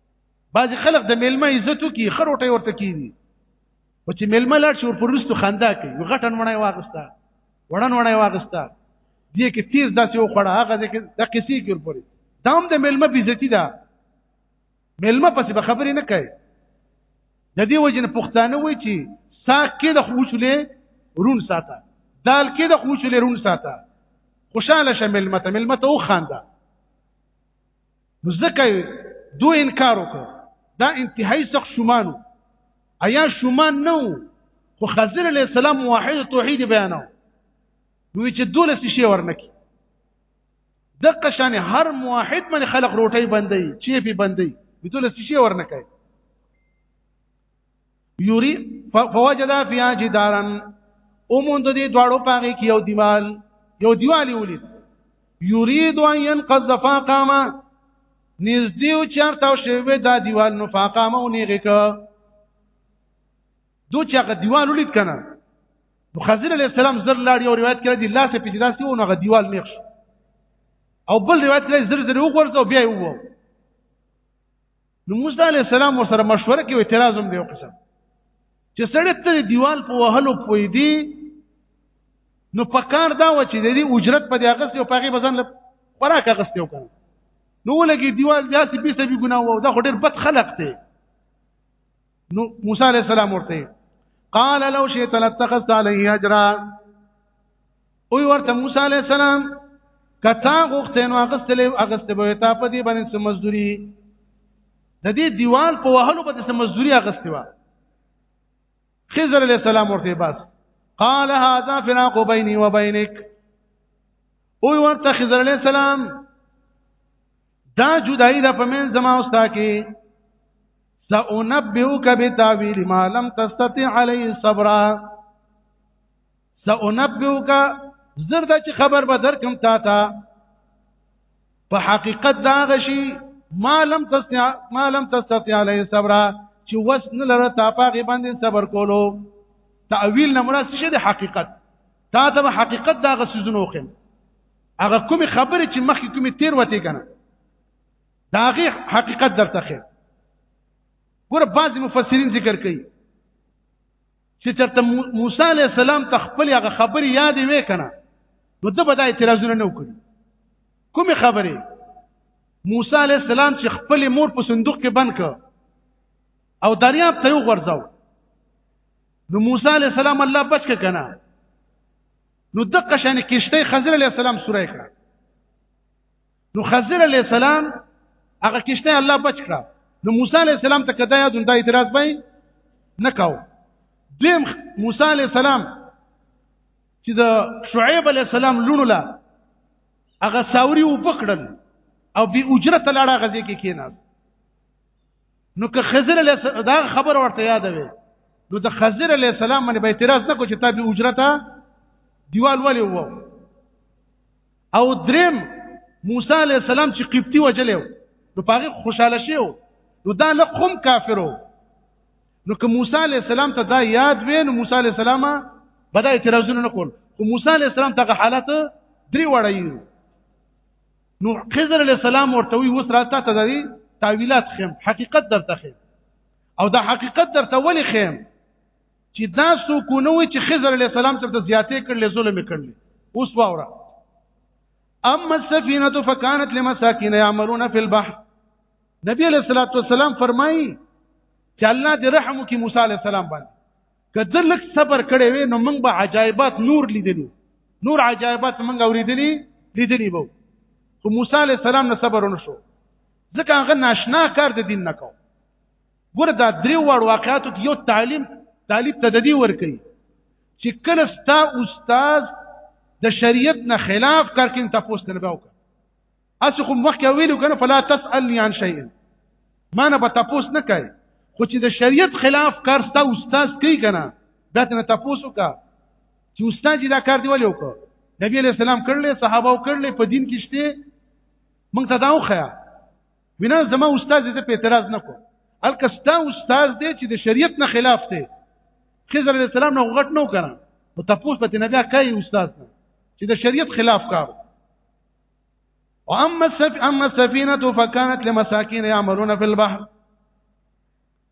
بعضی خلک د میلمه عزت کی خروټه ورته کیږي او چې میلمه لاړ شي ورپر رستو خندا کوي یو غټن ونه واغستا وړن ونه واغستا دې کې تیز داسې یو خړه هغه دې کې د قصې کې ورپر دام د میلمه بیزتی ده میلمه پسې به خبرې نه کوي د دې وجه نه پښتانه وایي چې ساک کې د خوشلې رون ساته دال کې د خوشلې رون ساته خوشاله شه میلمه ته میلمه ته وخانده نو ځکه دو انکار وکړ دا انتهایی سخت شومانو ایا شومان نو خو خضر علیہ السلام واحد توحید بیانو نو چې دولس شي ورنکي دغه شان هر موحد من خلق روټي بندي چی په بندي دولس شي ورنکي یوری فوجد فیها جدارا اوموند دې دواړو پاغه کې یو دیوال یو دیوال ولید یرید ان ينقذ فاقامه نږدې او چرته او شوی دا دیوال نو فاقامه او نیغه ک دو چې هغه دیوال ولید کنه نو خضر علی السلام زر لاړ یو روایت کړی دی لاس په جلاس کې ونه دیوال نیغ او بل روایت کړی زر زر وګورځو بیا یو نو موسی علی السلام ورسره مشوره کوي اعتراض هم دی وکړ چې سړی ته دیوال په وهلو پوي دی نو پکار دا و چې د دې اجرت په دغه څه او پغه بزن له خوراک غستې وکړ نو ولګي دیوال داسې به سبي ګناه و دا خو ډېر بد خلق دی نو موسی علی السلام ورته قال لو شئت لاتخذت عليه اجرا او ورته موسی علی السلام کتا غوښتنو اغستلې اغستې به تا په دې باندې سمزدوري د دې دیوال په وهلو به سمزدوري اغستې و خضر علی السلام ورته بس قال هذا فراق بيني وبينك او ورته خضر علی السلام دا جدائی دا پمن زما اوستا کې سأنبئك بتاويل ما لم تستطع عليه صبرا سأنبئك زرد چې خبر به درکم تا ته په حقیقت دا غشي ما لم تستطع ما لم تستطع عليه صبرا چې وس نه لره تا پاغي باندې صبر کولو تاویل نه مراد څه دی حقیقت تا ته حقیقت دا غسیزونه وخم هغه کوم خبره چې مخکې کومې تیر وته کنه دا هغه حقیقت درته خیر ګور بعض مفسرین ذکر کوي چې چرته موسی علی السلام ته خپل هغه خبرې یادې وې کنه نو د بده اعتراضونه نه وکړي کومه خبره موسی علی السلام چې خپل مور په صندوق کې بند کړ او دریاب ته یو غورځاو نو موسی علی السلام الله بچ ک کنه نو دقه شان کشته خضر علی السلام سورای کړه نو خضر علی السلام هغه کشته الله بچ کړه نو موسی علی السلام ته کدا یاد دا اعتراض به نه کاو دیم موسی علی السلام چې د شعیب علی السلام لونو لا هغه ساوري و پکړل او به اجرت لاړه غزي کې کېناس نو که خضر علی دا خبر ورته یاد وي نو د خضر علی السلام باندې به اعتراض نه کو چې تا به اجرت دیوال ولې وو او دریم موسی علی السلام چې قبطي وجلو نو پاره خوشاله شیو نو دا نه قوم کافرو نو که موسی علی السلام ته دا یاد وین موسی علی السلام بدا اعتراضونه نه کول خو موسی علی السلام ته حالت درې وړایو نو خضر علی السلام ورته وی وس راته ته دی تعویلات خیم حقیقت درته خیم او دا حقیقت درته ولی خیم چې دا سو کو نو چې خضر علی السلام ته زیاتې کړل ظلم کړل اوس واوره اما السفينه فكانت لمساكين يعملون في البحر نبی علیہ الصلوۃ والسلام فرمایي چې الله دې رحم وکړي موسی علیہ السلام باندې کله لک صبر کړي وي نو موږ به عجایبات نور لیدلی نور عجایبات موږ اوریدلی لیدلی وو خو موسی علیہ السلام نه صبر ونشو ځکه هغه ناشنا کار د دین نه کوو ګور دا درې وړ واقعاتو کې یو تعلیم طالب ته د دې ورکړي چې کله ستا استاد د شریعت نه خلاف کار کوي تاسو ته نه باو اسی خو مخکې ویلو کنه فلا تسالني عن شيء ما نه به تاسو نه کوي خو چې د شریعت خلاف کار ستا استاد کوي کنه دا ته تاسو کا چې استاد دا کار دی ولې وکړ نبی علیہ السلام کړل صحابه کړل په دین کې شته موږ ته دا وخیا وینا زما استاد دې په اعتراض نه کو الکه ستا استاد دې چې د شریعت نه خلاف دی خضر علیہ السلام نه غټ نو کړه او تاسو په دې نه بیا کوي استاد نه چې د شریعت خلاف کار او اما السف اما السفينه فكانت لمساكين يعملون في البحر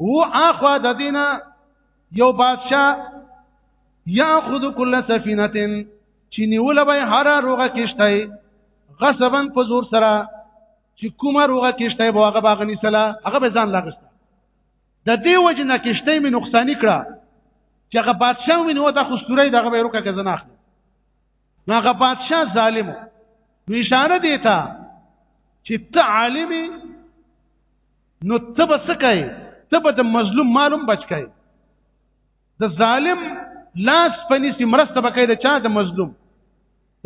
هو اخوا د دینه یو بادشاہ یاخذ کل سفینه چې نیول به هر روغه کشته غصبن په زور سره چې کومه روغه کشته به هغه باغنی سلا هغه به ځان لاغست د دې وجه نه کشته می نقصان کړه چې هغه بادشاہ مې نو د خستوري دغه به روکه کزنه اخلي هغه بادشاہ ظالم نو اشاره دیتا چې ته عالم نو ته به څه کوي ته به د مظلوم معلوم بچ کوي د ظالم لاس پني سي مرسته بکای د چا د مظلوم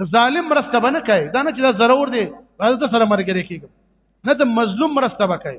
د ظالم مرسته بنه کوي دا نه چې دا ضرور دی راځه ته سره مرګ لري کېږي نه د مظلوم مرسته بکای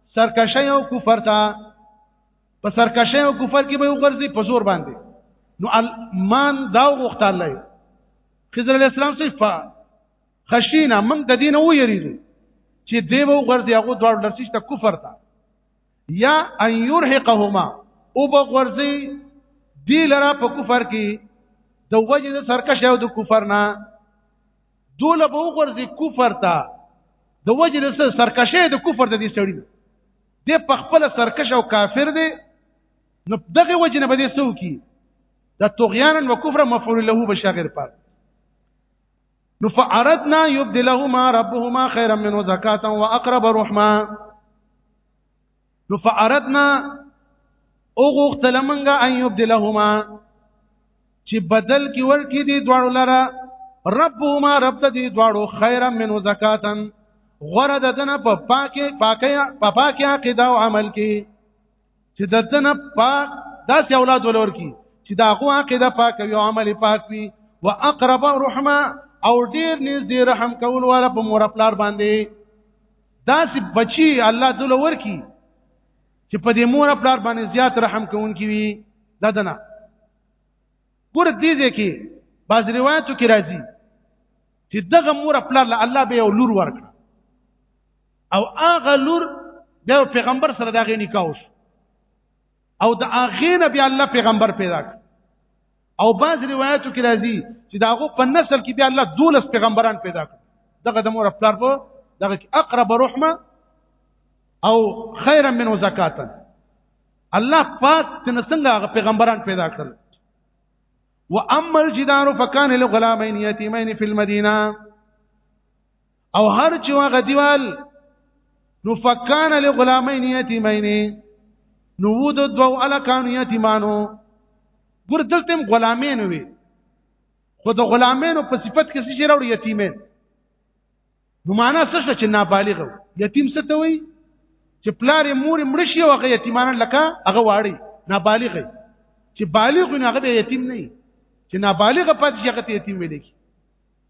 سرکشی او کفر ته په سرکشی او کفر کې به یو غرضی په زور باندې نو المان دا غوښتل لای خضر علی السلام سي فا خشینا من د دین او یریدو چې دی وو غرضی هغه دوړ لرسي ته کفر ته یا ان يرهقهما او به غرضی دی لرا په کفر کې د وجه د سرکشه او د کفر نه دوله به وګرځي کفر ته د وجه د سرکشه د کفر د دې سړی دی په خپل سرکش او کافر دی نو دغه وجه نه بده سو کی د طغیان او کفر مفعول له بشاغر پات نو فاردنا يبدلهما ربهما خيرا منه زکاتا واقرب رحما نو فاردنا او غختل منګه ان يبدلهما چې بدل کې ورکې دي دواړو لره ربهما رب ته دي دواړو خيرا منه زکاتن غره د دنه په پاکه پاکه په پاکه عقیده او عمل کې چې د دنه پاک داس اولاد ولور کې چې دا غو عقیده پاک او عمل پاک وي واقرب رحمه او ډیر نږدې رحم کول والا په مور خپل باندې داسې بچي الله دله ورکی چې په دې مور خپل باندې زیات رحم کوونکی وي ددنه ګور دې دې کې باز روایتو کې راځي چې دغه مور خپل الله به یو لور ورکړ او هغه لور د پیغمبر سره دغه نکاح او د هغه نبی الله پیغمبر پیدا کړ او بعض روایتو کې راځي چې دا غو په نسل کې بیا الله دولس پیغمبران پیدا کړ دغه د مور خپل په دغه کې اقرب رحمه او خیرا منه زکاتا الله پاک تنه څنګه هغه پیغمبران پیدا کړل واما الجدار فكان لغلامين يتيمين في المدينه او هر چې هغه دیوال نو فکان لغلامین یتیمین نو وو د دوو الکانو یتیمانو ګور دلته غلامین وي خو د غلامینو په صفت کې څه راوړي یتیمین نو معنا څه شو چې نابالغ یتیم څه ته وایي چې پلار مور مړ شي او هغه یتیمان لکه هغه واړی نابالغ چې بالغ نه هغه یتیم نه چې نابالغ پاتې هغه یتیم ویل کی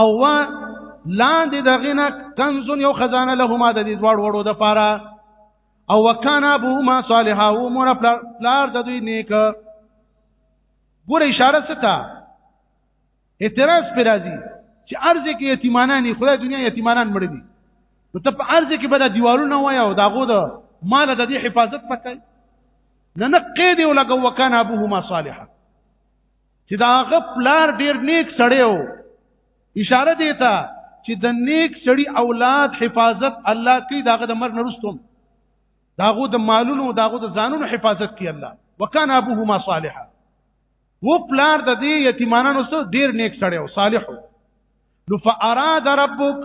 او وا لاندې د غنا کنز یو خزانه له ما د دې دوړ وړو د پاره او وکانا ابوهما صالحا او مور پلار د دوی نیک ګور اشاره ستا اعتراض پر راځي چې ارزه کې یتیمانانی خدای دنیا یتیمانان مړ دي نو ته په ارزه کې به د دیوالونه وای او داغو د مال د دې حفاظت پکای نه نه قید ولګو وکانا ابوهما صالحا چې دا هغه پلار ډیر نیک سړی و اشاره دی ته چې د نیک سړی اولاد حفاظت الله کوي داغه د مرګ نرستم داغه د مالونو داغه د ځانونو حفاظت کوي الله وکانه ابوهما صالحا و پلار د دې یتیمانو سره ډیر نیک سړی او صالح نو فاراد ربک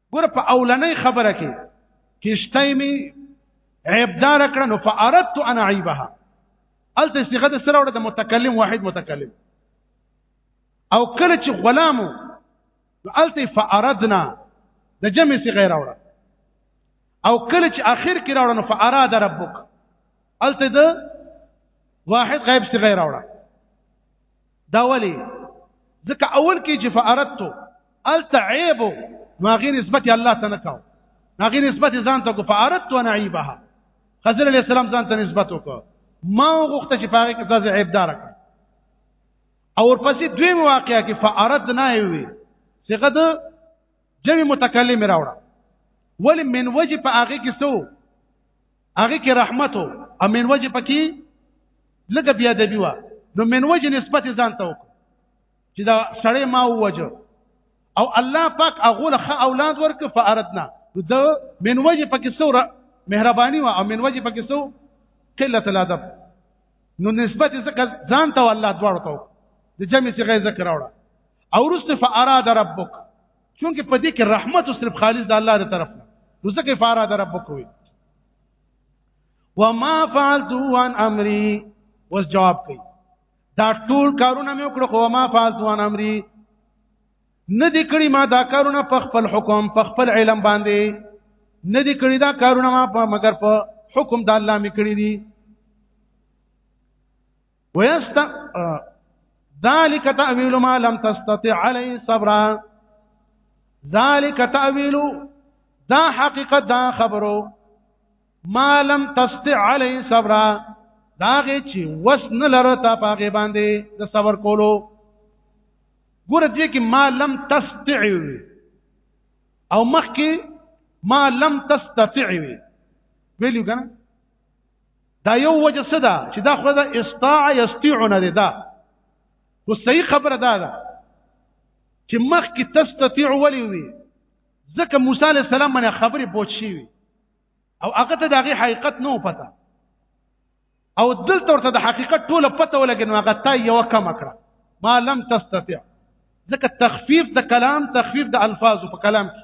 ګور په اولنې خبره کې کشته می عیبدار کړه نو فاردت ان عیبها الته صيغه د سره وړه د متکلم واحد متکلم او کله چې غلامو الته فاردنا د جمع صيغه راوړه او کله چې اخر کې راوړه نو فاراد ربک الته د واحد غیب صيغه راوړه دا ولی ځکه اول کې چې فاردتو التعيب ما غیر نسبت الله ته نه کاو ما غیر نسبت ځان ته کو فاردت انا عيبها خضر علیہ السلام ځان ته نسبت وکړه ما غوښته چې پاره کې ځز عیب دار کړ او ورپسې دوی واقعیا کې فارد نه وي څنګه د جمع متکلم راوړه ولی من وجه په هغه کې سو هغه کې رحمت او امن وجه پکې لګ بیا د بیوا نو من وجه نسبت ځان ته وکړه چې دا سړی ما وجه او الله پاک هغه له اولاد ورک فاردنا نو د من وجه پکې سوره مهرباني وا او من وجه پکې سو قله الادب نو نسبت ځان ته الله دواړو ته د جمع څخه ذکر راوړه او رست فاراد ربک چونکه په دې کې رحمت صرف خالص د الله تر طرف نو ځکه فارا د رب کوي وما فعلت عن امري وس جواب کوي دا ټول کارونه مې وکړو خو ما فعلت عن امري نه دې کړی ما دا کارونه په خپل حکم په خپل علم باندې نه دې کړی دا کارونه ما په مگر په حکم د الله مې کړی دي ويست ذلك تأويل ما لم تستطع عليه صبرا ذلك تأويل دا حقیقت دا خبرو ما لم تستع عليه صبرا داغه چې وس نه لره تا پاګه باندې د صبر کولو ګور دې کې ما لم تستع او مخکې ما لم تستطع ویلو کنه دا یو وجه څه ده چې دا خو دا استاع یستیع نه ده دا خو صحیح خبره ده دا چې مخ کې تستطيع ولي وي ځکه موسی عليه السلام باندې خبرې بوج شي وي او هغه ته دغه حقیقت نو پته او دلته ورته د حقیقت ټوله پته ولګي نو هغه تا یو کم کړه ما لم تستطيع ځکه تخفیف د کلام تخفیف د الفاظ په کلام کې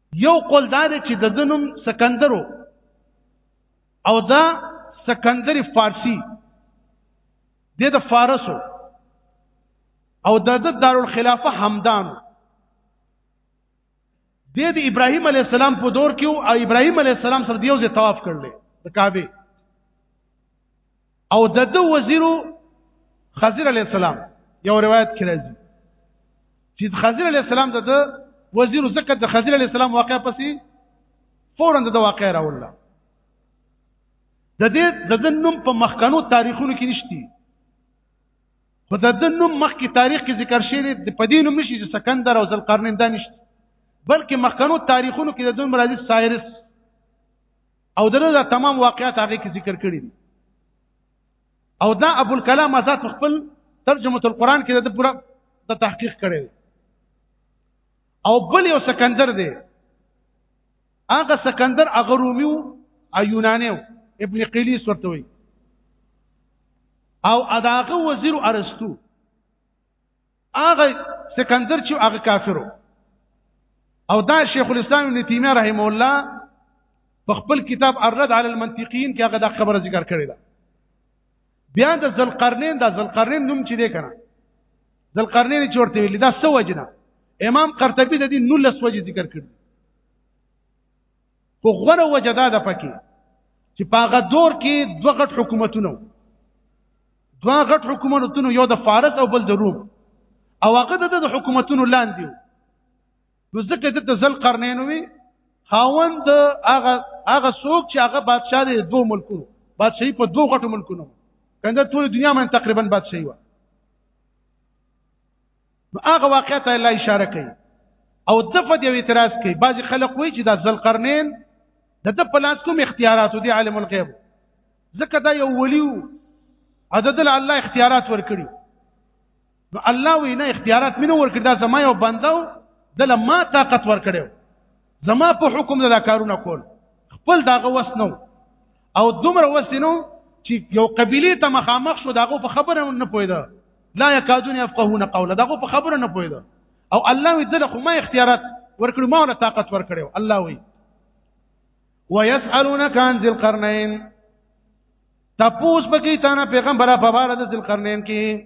یو قول دا دی چې د دنوم سکندرو او دا سکندر فارسی د د فارسو او د د دارالخلافه همدان د د ابراهیم علی السلام په دور کې او ابراهیم علی السلام سره دیو ځای طواف کړل د کعبه او د دو وزیرو خضر علی السلام یو روایت کې راځي چې خضر علی السلام د وزیر زکه د خضر علی السلام واقع پسې فورا د واقع راوړل د دې د نوم په مخکنو تاریخونو کې نشتی خو د د نوم مخکې تاریخ کې ذکر شوی دی په دې نوم نشي چې سکندر او ذوالقرنین دا نشته بلکې مخکنو تاریخونو کې د دوی مرادي سایرس او دغه دا تمام واقعیت هغه کې ذکر کړی دي او دا ابو الکلام آزاد خپل ترجمه القرآن کې د پورا د تحقیق کړی او بل یو سکندر دی هغه سکندر هغه رومي او یوناني ابن قلیس ورته وي او اداغه وزیر ارسطو هغه سکندر چې هغه کافرو او دا شیخ الاسلام ابن تیمیه رحم الله په خپل کتاب الرد علی المنطقین کې هغه دا خبره ذکر کړې ده بیا د ذلقرنین د ذلقرنین نوم چې دی کنه ذلقرنین چې ورته ویل دا سو وجنه امام قرطبي د دې نو لس وجه ذکر کړی په غره وجدا د پکې چې په هغه دور کې دوه غټ حکومتونه دوه غټ حکومتونه یو د فارس او بل د روم او هغه د حکومتونو لاندې نو ځکه د ذل قرنین وی خاوند هغه هغه څوک چې هغه بادشاہ دی دوه ملکونو بادشاہي په دوه غټو ملکونو کنده ټول دنیا باندې تقریبا بادشاہي و هغه واقعیت ته الله اشاره کوي او دفد یو اعتراض کوي بعضی خلک وایي چې دا ذلقرنین د د پلاس کوم اختیارات دي عالم الغیب ځکه دا یو ولیو عدد الله اختیارات ورکړي نو الله وینا اختیارات مینه ورکړي دا زما یو بندو دله ما طاقت ورکړي زما په حکم دا کارونه کول خپل داغه وس نو او دومره وس نو چې یو قبيله ته مخامخ شو داغه په خبره نه پوهیده لا یکادون يفقهون قولا داغه په خبره نه پوهیده او الله وی دغه ما اختیارات ورکړو ما ولا طاقت ورکړو الله وی ويسالونك عن ذي القرنين تپوس بکی تانا پیغمبره په بار د ذل قرنین کې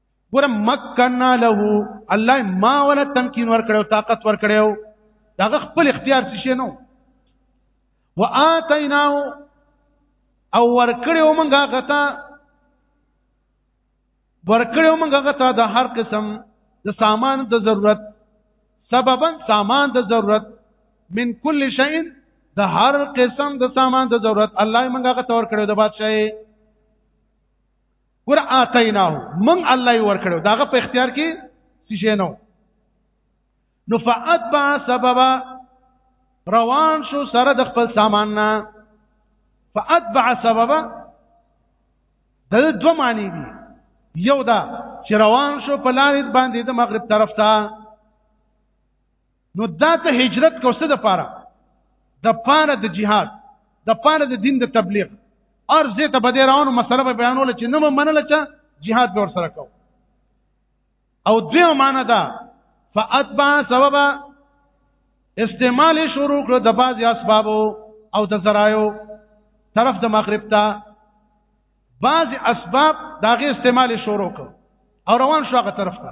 ګور مکننا له الله ما ولا تمکین ور کړو طاقت ور کړو دا خپل اختیار څه شي نو واتیناه او ور کړو مونږه غتا ور کړو مونږه غتا د هر قسم د سامان د ضرورت سببا سامان د ضرورت من کل شيء د هر قسم د سامان د ضرورت الله مونږه غتا ور کړو د بادشاہي ور اتیناه من الله یې ورکړو داغه په اختیار کې څه نو نو فاتبع سببا روان شو سره د خپل سامان نه فاتبع سببا د دوه معنی دي یو دا چې روان شو په لارې باندې د مغرب طرف ته نو دا ته هجرت کو څه د پاره د پاره د جهاد د پاره د دین د تبلیغ ارزه ته بده راونو مسله به بیانول چې نه منل چې جهاد به ور سره کو او دیو معنا دا فاتبع سببا استعمال شروع کړ د بعض اسبابو او د ذرایو طرف د مغرب ته بعض اسباب داغه استعمال شروع کړ او روان شو هغه طرف ته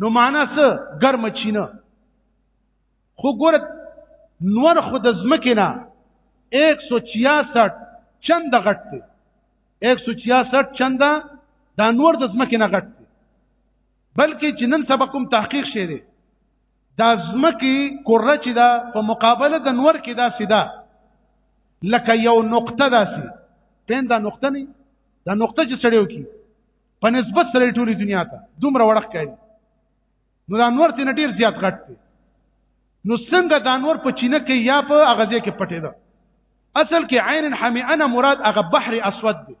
نو معنا څه ګرم چینه خو ګور نور خو د زمکه نه 166 چند غټ دی 166 چند دا نور د زمکه نه غټ دی بلکې چې نن سبا کوم تحقیق شې دی دا زمکه کره چې دا په مقابله د نور کې دا سیدا لکه یو نقطه داسي پین دا نقطه نه دا نقطه چې سړیو کې په نسبت سره ټولي دنیا ته دومره وړخ کوي نو د انور تین ډیر زیات غټ دی نو څنګه د انور په چینه کې یا په اغازه کې پټې ده اصل کې عین حمی انا مراد هغه بحر اسود دی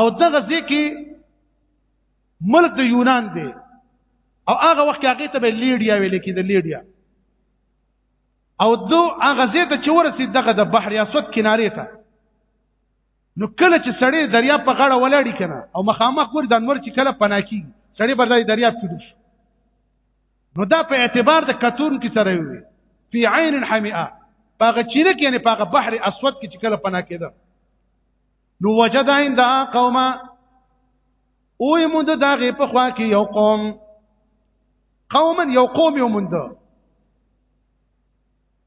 او دغه ځکه ملک د یونان دی او هغه وخت هغه ته به لیډیا ویل کېده لیډیا او دو هغه زیته چې ورسید دغه د بحر اسود کنارې ته نو کله چې سړی دریا په غاړه ولاړی کنه او مخامخ ور د انور چې کله پناکی سړی بردای دریا کې ډوب شو نو دا په اعتبار د کتون کې سره وي په عین حمیئه پاغه چیرې کې نه پاغه بحر اسود کې چې کله پنا کېده نو وجد عند قوما او موند داغه په خوا کې یو قوم قوما یو قوم یو موند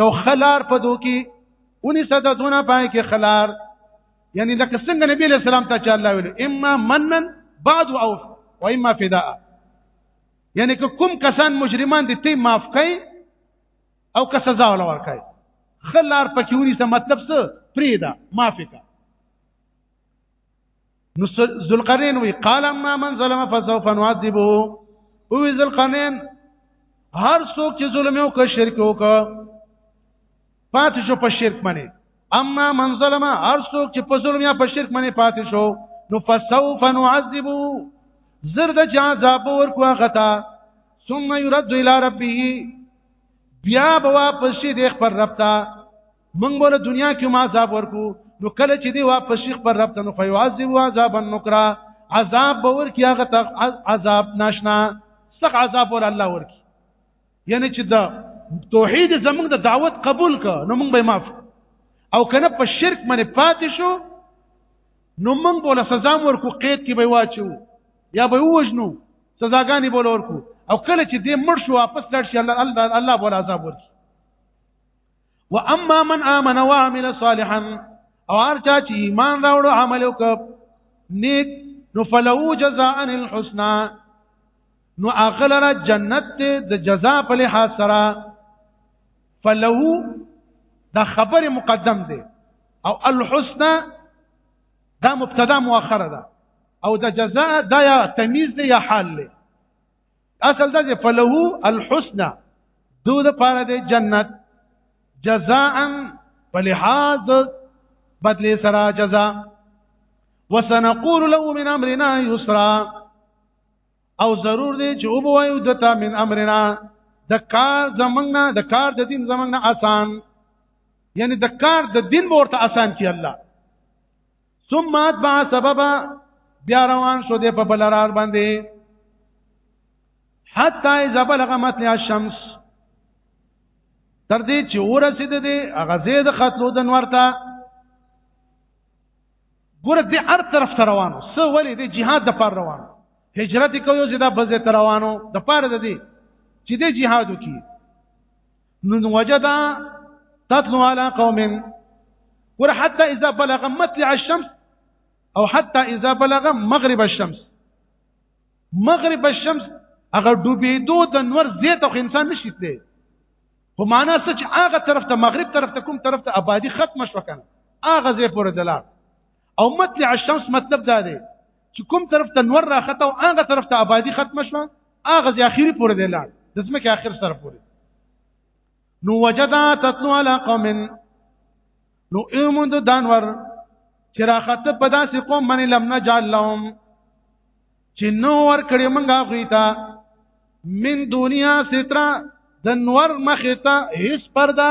یو خلار په دو کې اونې ساده دونه پای کې خلار یعنی لکه څنګه نبی له سلام ته چې الله ویل اما منن بعد او و اما فداء یعنی که کوم کسان مجرمان دي ته معاف کړي او که سزا ولا ور کړي خلار پکې ونی څه مطلب څه پریدا معاف کړي نو ذوالقرنین وی قال اما من ظلم فسوف نعذبه او ذوالقرنین هر څوک چې ظلم یو که شرک وکړه پاتې شو په شرک باندې اما من ظلم هر څوک چې په ظلم یا په شرک باندې پاتې شو نو فسوف نعذبه زرد چې عذاب ورکو غتا ثم يرد الى ربه بیا به واپس شي د خپل رب ته موږ بوله دنیا کې ما عذاب ورکو نو کله چې دی واپس شیخ پر رب تنو فیعذب عذاب النکرا عذاب باور کی هغه ته عذاب ناشنا سخت عذاب ور الله ورکی یعنی چې دا توحید زمونږ د دعوت قبول ک نو موږ به معاف او کنه په شرک باندې پاتې شو نو موږ بوله سزا ورکو قید کې به واچو یا به وژنو سزاګانی بوله ورکو او کله چې دې مړ شو واپس لاړ شي الله الله بوله عذاب ورکی و اما من امن و عمل صالحا او هر چا چې ایمان راوړو عمل وکړ نیک نو فلو جزاء الحسنا نو اغلره جنت ته د جزاء په لحاظ سره فلو دا خبر مقدم دی او الحسنا دا مبتدا مؤخره ده او دا جزاء دا یا تمیز دی یا حال دی اصل دا چې فله الحسنى دو د پاره د جنت جزاء بلحاظ بدلی سرا جزاء وسنقول له من امرنا يسرا او ضرور دی چې او بوایو دتا من امرنا د کار زمنګنا د کار د دین زمنګنا آسان یعنی د کار د دین ورته آسان کی الله ثم اتبع سببا بیا روان شو د په بلرار باندې حتا اذا بلغ مطلع الشمس تر دې چې ورسید دې غزې د خطلو د نور ته ګور دې هر طرف ته روانو سو ولې دې jihad د پر روانو هجرت کوي چې دا بزه روانو د پر دې چې دې jihad وکړي نون وجدا تطلو على قوم ور حتى اذا بلغ مطلع الشمس او حتى اذا بلغ مغرب الشمس مغرب الشمس اگر ډوبېدو د نور زیته خو انسان نشي تللی په معنا څه چې هغه طرف ته مغرب طرف ته کوم طرف ته آبادی ختم شو کنه هغه زه پورې دلار او مطلع الشمس مطلب دا دی چې کوم طرف ته نور راخته او هغه طرف ته آبادی ختم شوه هغه ځای اخیری پورې دی لاړ د ځمکې اخر سره پورې نو وجدا تطلع على قوم نو ایموند دانور چې راخته په داسې قوم باندې لم نجعل لهم چې نو ور کړی منګه غویتا من دنیا سترا د نور مخه ته هیڅ پرده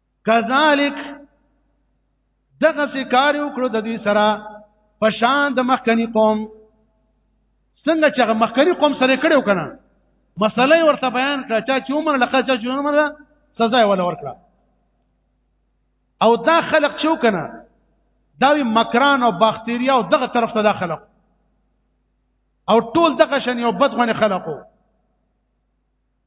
کذالک دغه سکار وکړو د دې سره په شان د مخکنی قوم څنګه چې هغه مخکنی قوم سره کړو کنه مسله ورته بیان کړه چې عمر لکه چې عمر سزا یې ولا ورکړه او دا خلق شو کنه دا مکران او باکتریا او دغه طرف ته دا خلق او ټول دغه شن یو بدغونه خلقو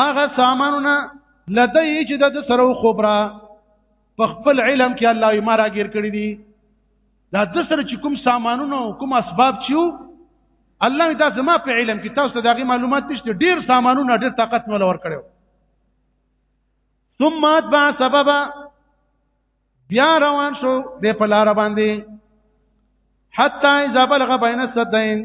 هغه سامانونه لدی چې د سره خبره په خپل علم کې الله یې مارا ګیر کړی دي دا د سره چې کوم سامانونه او کوم اسباب چې الله دا زما په علم کې تاسو ته دغه معلومات نشته ډیر سامانونه ډیر طاقت مول ور کړو ثم اتبع سببا بیا روان شو د په لار باندې حتا اذا بلغ بین السدین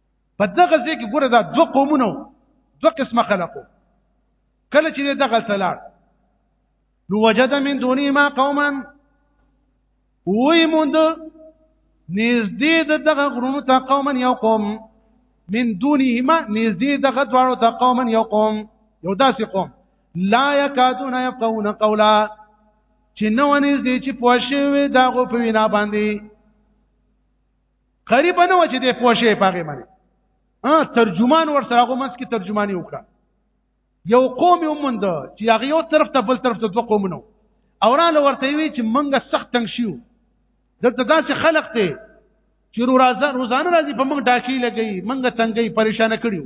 په دغه ځای کې ګوره دا دوه قومونه دوه قسمه خلقو کله چې دغه تلار نو وجد من دوني ما قوما وی موند نږدې دغه غرونو ته قوما یو قوم من دونهما نږدې دغه دواړو ته قوما یو قوم یو داسې قوم لا یکادون یفقهون قولا چې نو نږدې چې پوښوي دغه په وینا باندې قریب نه و چې د پوښې پاغه باندې ها ترجمان ور سره هغه مس کې ترجمانی وکړه یو قوم ومند چې هغه یو طرف ته بل طرف ته دوه قومونه اوران ورته وی چې منګه سخت تنگ شیو دلته داسې خلق ته چې روزانه راځي په موږ ډاکی لګي موږ تنګي پریشان کړیو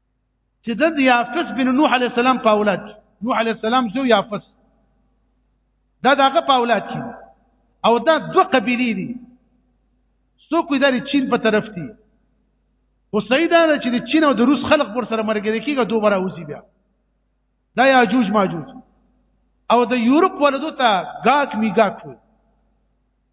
چې د یافس بن نوح علی السلام په اولاد نوح علی السلام زو یافس دا دغه په اولاد کې او دا دوه قبیلې دي څوک دا چین په طرف دي او سیدا چې د چین او د روس خلق پر سره مرګري کیږي دوه برا اوسي بیا دا یاجوج ماجوج او د یورپ ولدو ته گاک میګاک وي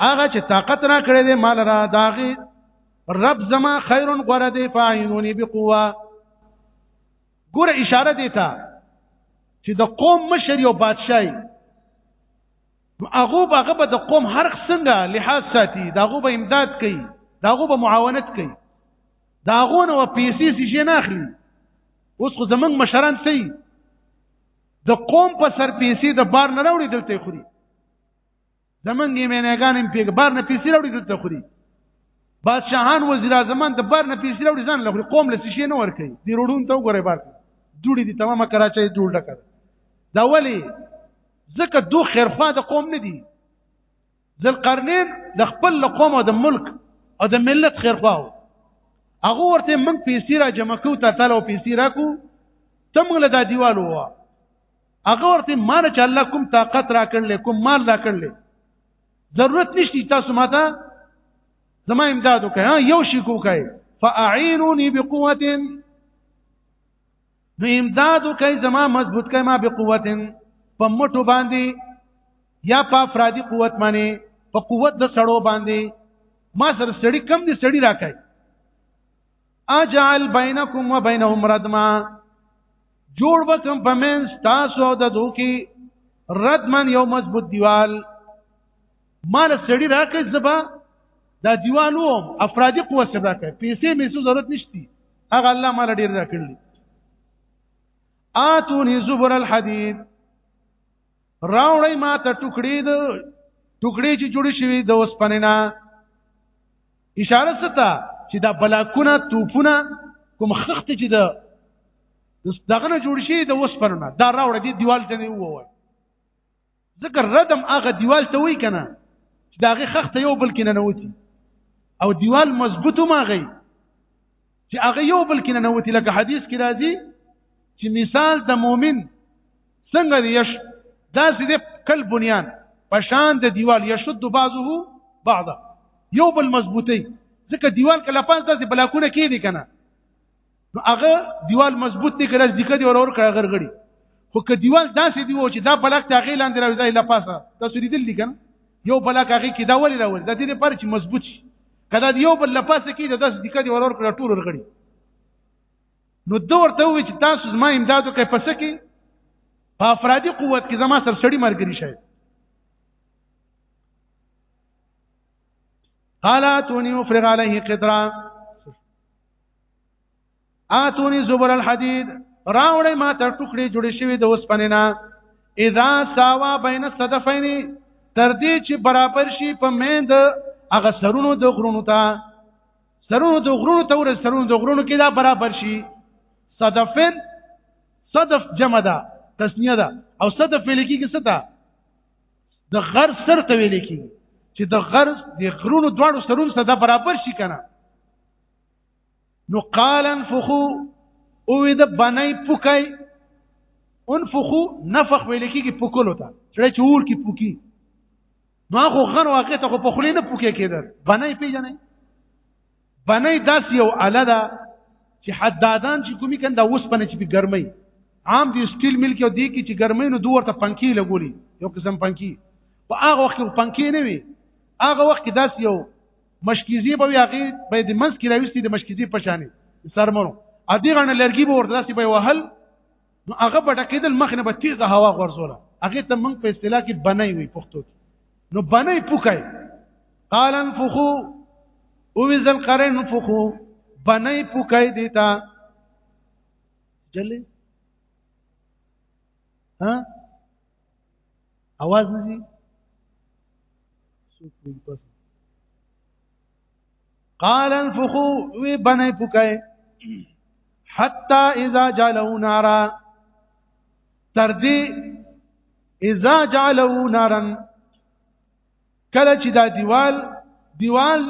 هغه چې طاقت را کړې دې مال را داغي رب زما خیر غره دې فاعینونی بقوا ګور اشاره دی ته چې د قوم مشر یو بادشاہي هغه هغه به د قوم هر څنګه لحاظ ساتي دا هغه به امداد کوي دا هغه به معاونت کوي دا هغه نو پیسې سي نه اخلي اوس خو زمنګ مشران سي د قوم په سر پیسې د بار نه راوړي دلته خوري زمونږ یې مینهګان هم پیګ بار نه پیسې راوړي دلته خوري بادشاهان وزیر اعظمان د بار نه پیسې راوړي ځان لخري قوم له شي نه ور کوي دی روډون ته وګوره بار جوړې دي تمامه کراچۍ جوړ ډکه دا ولی ځکه دوه خیرخوا د قوم نه دي ذل قرنین د خپل قوم او د ملک او د ملت خیرخوا هغه ورته موږ پیسې را جمع کوو ته تعالی پیسې راکو ته موږ له دا دیوال ووه هغه ورته مال چې الله کوم طاقت را کړل کوم مال را کړل ضرورت نشته تاسو ماته زما امداد وکړه یو شي کوکای فاعینونی بقوه نو امداد وکړي زما مضبوط کړي ما بقوت په مټو باندې یا په افرادی قوت باندې په قوت د سړو باندې ما سره سړی کم دي سړی راکړي اجعل بینکم و بینهم ردما جوړ وکم په من تاسو د دوکي ردمن یو مضبوط دیوال مال سړی راکې زبا دا دیوالو افرادی قوه سبا کوي پیسې مې څه ضرورت نشتی هغه الله مال ډیر راکړي آتونی زبر الحدید راوړی ما ته ټوکړې د ټوکړې چې جوړې شوې د اوسپنې نه اشاره ستا چې دا بلاکونه توپونه کوم خخت چې د دغه نه جوړ شي د وسپرونه دا راوړه دی دیوال ته نه ووه ذکر ردم هغه دیوال ته وای کنه چې داغه خخت یو بل کې نه نوتی او دیوال مضبوط ما غي چې هغه یو بل کې نه وتی لکه حدیث کې راځي چې مثال د مؤمن څنګه دی یش دا سیده کل بنیان پشان د دیوال یشد بعضه بعضا یو بل مضبوطی ځکه دیوال کله پاس داسې بلاکونه کې دي کنه نو هغه دیوال مضبوط دی کله ځکه دی اور اور کړه غرغړي خو که دیوال داسې دی و چې دا بلاک ته غیل اندر راځي لا پاسه تاسو دې دل دي کنه یو بلاک هغه کې دا ولې راول د دې لپاره چې مضبوط شي کله یو بل لپاسه کې د داس د کډي ورور کړه ټول ورغړي نو دوه ورته وی چې تاسو زما امداد وکړئ پس کې په افرادي قوت کې زما سر سړی مرګري شي قال اتوني افرغ عليه قدرا اتونی زبر الحديد راوړې ما تر ټوکړي جوړې شوی د اوسپنې نه اذا ساوا بین صدفین تر دې چې برابر شي په مند هغه سرونو د غرونو ته سرونو د غرونو ته ور سرونو د غرونو کې دا برابر شي صدفن صدف جمع ده تسنیه ده او صدف لکی کې څه ده د غر سر ته ویل کی چې د غر د غرونو دواړو سرونو سره برابر شي کنه نو قال انفخو او د بنای پوکای انفخو نفخ ویل کیږي پوکلو ته چې چې ور کې پوکی نو هغه غن واقع ته په خلی نه پوکی کېدل بنای پیژنې بنای داس یو اله ده چې حدادان چې کومي کنده اوس پنه چې په ګرمۍ عام دی سټیل مل کې دی کې چې ګرمۍ نو دوه ورته پنکی لګولي یو قسم پنکی په هغه وخت کې پنکی نه وي هغه وخت کې داس یو مشکیزی به هغه به د منځ کې راوستي د مشکیزی په شانې سرمنو ا دې غنه لرګي به ورته داسې به وهل نو هغه به ټکېدل مخ نه به تیزه هوا غورځوله هغه ته موږ په اصطلاح کې بنای وي پښتو کې نو بنای پوکای قال انفخو او ذل قرن انفخو بنای پوکای دیتا جلې ها اواز نه دي قال انفخوا وی بنای پکای حتا اذا جعلوا نارا تر دې اذا جعلوا نارا کله چې دا دیوال دیوال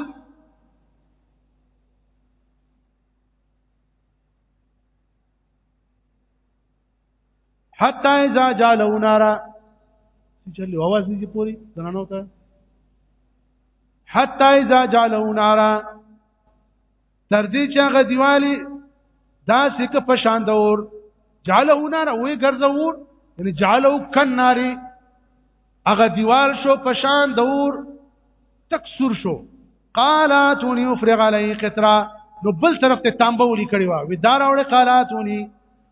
حتا اذا جالو نارا چلی आवाज نږي پوری درنو ته حتا اذا جالو نارا تر دې چې هغه دیوالی دا سکه په شان دور جالو نارا وې ګرځور یعنی جالو کن ناری هغه دیوال شو په شان دور تک سور شو قالات ونی افرغ علی قطرا نو بل طرف ته تانبه ولي کړی و وی دار اوړه قالات ونی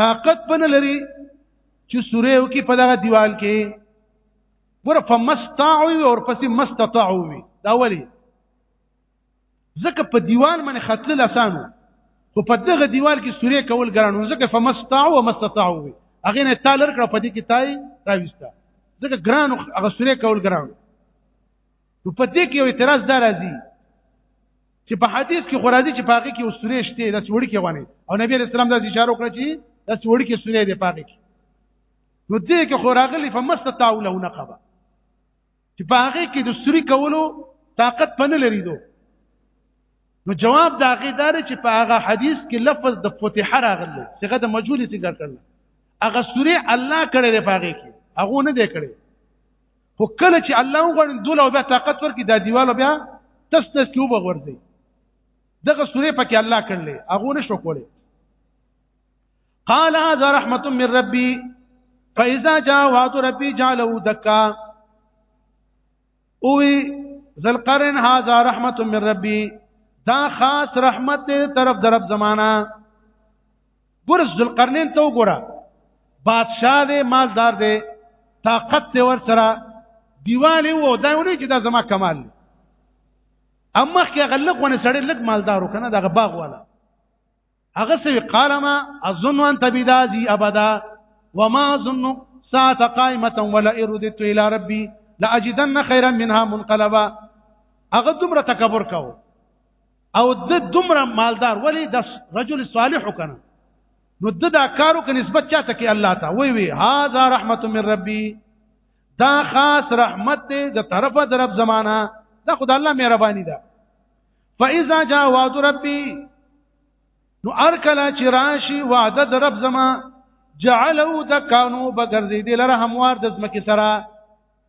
طاقت پنه لري چې سوره او کې په دغه دیوال کې ګوره فمستعوا او پسې مستطعوا وي دا ولي ځکه په دیوال باندې خطل لسانو خو په دغه دیوال کې سوره کول ګرانو ځکه فمستعوا ومستطعوا وي هغه نه تالر کړ په دې کې تای راويستا ځکه ګرانو هغه سوره کول ګرانو نو په دې کې یو اعتراض دار راځي چې په حدیث کې خورازي چې پاګه کې وسورې شته د سوړ کې غونې او نبی علیہ السلام دا اشاره وکړه چې د سوړ کې سورې دی پاګه کې نو دې کې خوراغلی فمستطاعوا له نقبه چې پاګه کې د سوري کولو طاقت پنه لري دوه نو جواب دا غیدار چې په هغه حدیث کې لفظ د فتح راغلی څنګه د مجهول ذکر کړل هغه سوره الله کړي په هغه کې هغه نه دی کړي خو کله چې الله وغواړي دوله بیا طاقت ورکړي دا دیوال بیا تس تس کې وبغورځي دغه سورې پکې الله کړلې هغه نشو کولې قال هذا رحمت من ربي فاذا جاء وعد ربي جعله دكا او ذل قرن هذا رحمت من ربي دا خاص رحمت طرف درب زمانہ ګورس ذوالقرنین ته وګوره بادشاہ دی مالدار دی طاقت دی ور سره دیوال وو دا ونی چې دا زما کمال دی اما کې غلق ونه سړی لګ مالدارو کنه دا باغ والا هغه سوي قالما اظن ان تبدازي ابدا وما اظن ساعه قائمه ولا اردت الى ربي لاجدن خيرا منها منقلبا هغه دومره تکبر کاو او د دومره مالدار ولی د رجل صالح کنه نو د دا کارو کې نسبت چاته کې الله ته وی وی هاذا رحمت من ربي دا خاص رحمت دی د طرفه د رب زمانہ دا خدای الله مهرباني ده فاذا جاء وعد ربي نو ارکلا چې راشي وعده د رب زمانہ جعلوا دکانو بغرزیدل رحموار د زمکه سره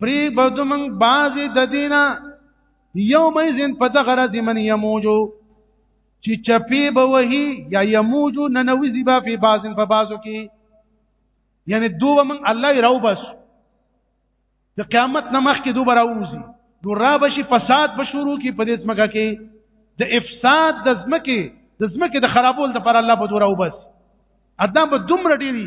پری بدو من باز د دینا یوم ایزن په دغه ورځ من یموجو چې چپی به وهی یا یموجو ننوی زیبا په بازن په بازو کې یعنی دوه من الله راو بس د قیامت نمخ کې دوه راوځي نو را بشي فساد به شروع کی په دې ځمکه کې د افساد د ځمکه د ځمکه د خرابول لپاره الله به دوه راو بس ادم به دومره ډیری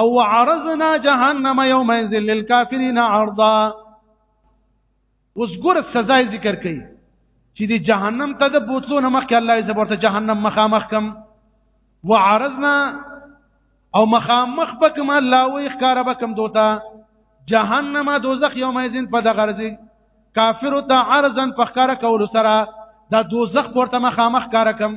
او عرضنا جهنم یوم ذل للکافرین عرضا اوس ګور سزا ذکر کړي چې د جهنم ته د بوتلو نه مخکې الله یې زبرته جهنم مخامخ کم وعرضنا او مخامخ بکم الله وې ښکار بکم دوتا جهنم دوزخ یوم ذین په دغه ورځ کافر ته عرضن په ښکار کول سره دا دوزخ ورته مخامخ کار کم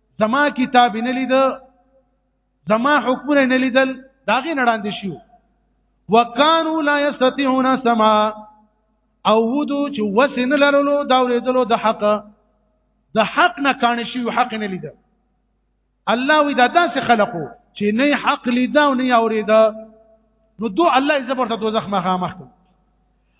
زما کتاب نه لید زما حکمونه نه لیدل داغه نړاند شو وکانو لا یستطيعون سما او ودو چې وسن لرلو دا ورېدلو د حق د حق نه کان شي حق نه لیدل الله وی دا داسې خلقو چې نه حق لیدا او نه اوریدا نو دو الله زبر ته دوزخ مخامخ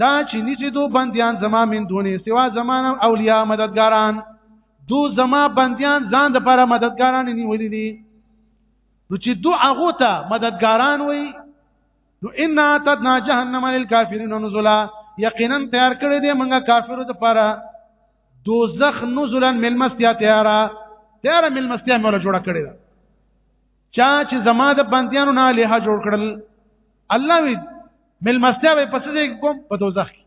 دا چې نشي دو بنديان زما من دوني سوا زمانه اولیاء مددګاران دو زما بنديان ځان د لپاره مددګاران نیولې دي نو چې دو هغه ته مددګاران وي نو ان تدنا جهنم للكافرين نزلا یقینا تیار کړی دی موږ کافرو ته لپاره دوزخ نزلا ملمستیا تیارا تیارا ملمستیا مولا جوړه کړی ده چا چې زما د بندیانو نه له جوړ کړل الله وی ملمستیا به پس دې کوم په دوزخ کې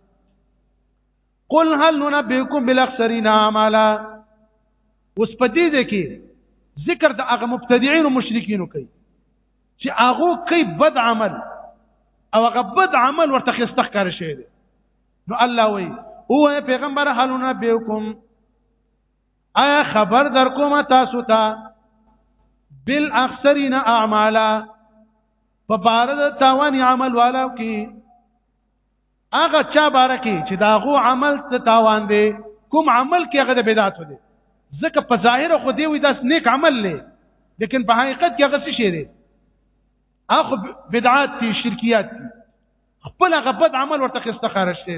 قل هل ننبئکم بالاخسرین اعمالا اوس په دې ده کې ذکر د هغه مبتدعين او مشرکین کوي چې هغه کوي بد عمل او هغه بد عمل ورته خستخ کار شي نو الله وی او پیغمبر هل ننبئکم آیا خبر در کومه تاسو ته بل اکثرین اعمالا په بار د تاوان عمل والو کې هغه چا بار کې چې داغو عمل ته تاوان دی کوم عمل کې هغه د بدعت دی ځکه په ظاهر خو دی وي داس نیک عمل لې لیکن په حقیقت کې هغه څه شي دی اخو بدعات دي شرکیات دي خپل غبط عمل ورته خسته خارج شي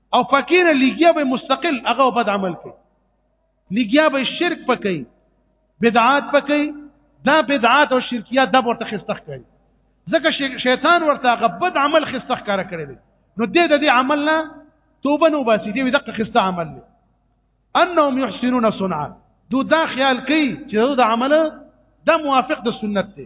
او پکې نه لګیا به مستقل هغه بد عمل کوي لګیا به شرک پکې بدعات پکې دا بدعات او شرکیات د ورته خستخ کوي ځکه شیطان ورته هغه بد عمل خستخ کار کړی دی نو دې د دې عمل نه توبه نو باسي دې دغه خسته عمل دی انهم يحسنون صنعا دو دا خیال کوي چې دا عمل دا موافق د سنت دی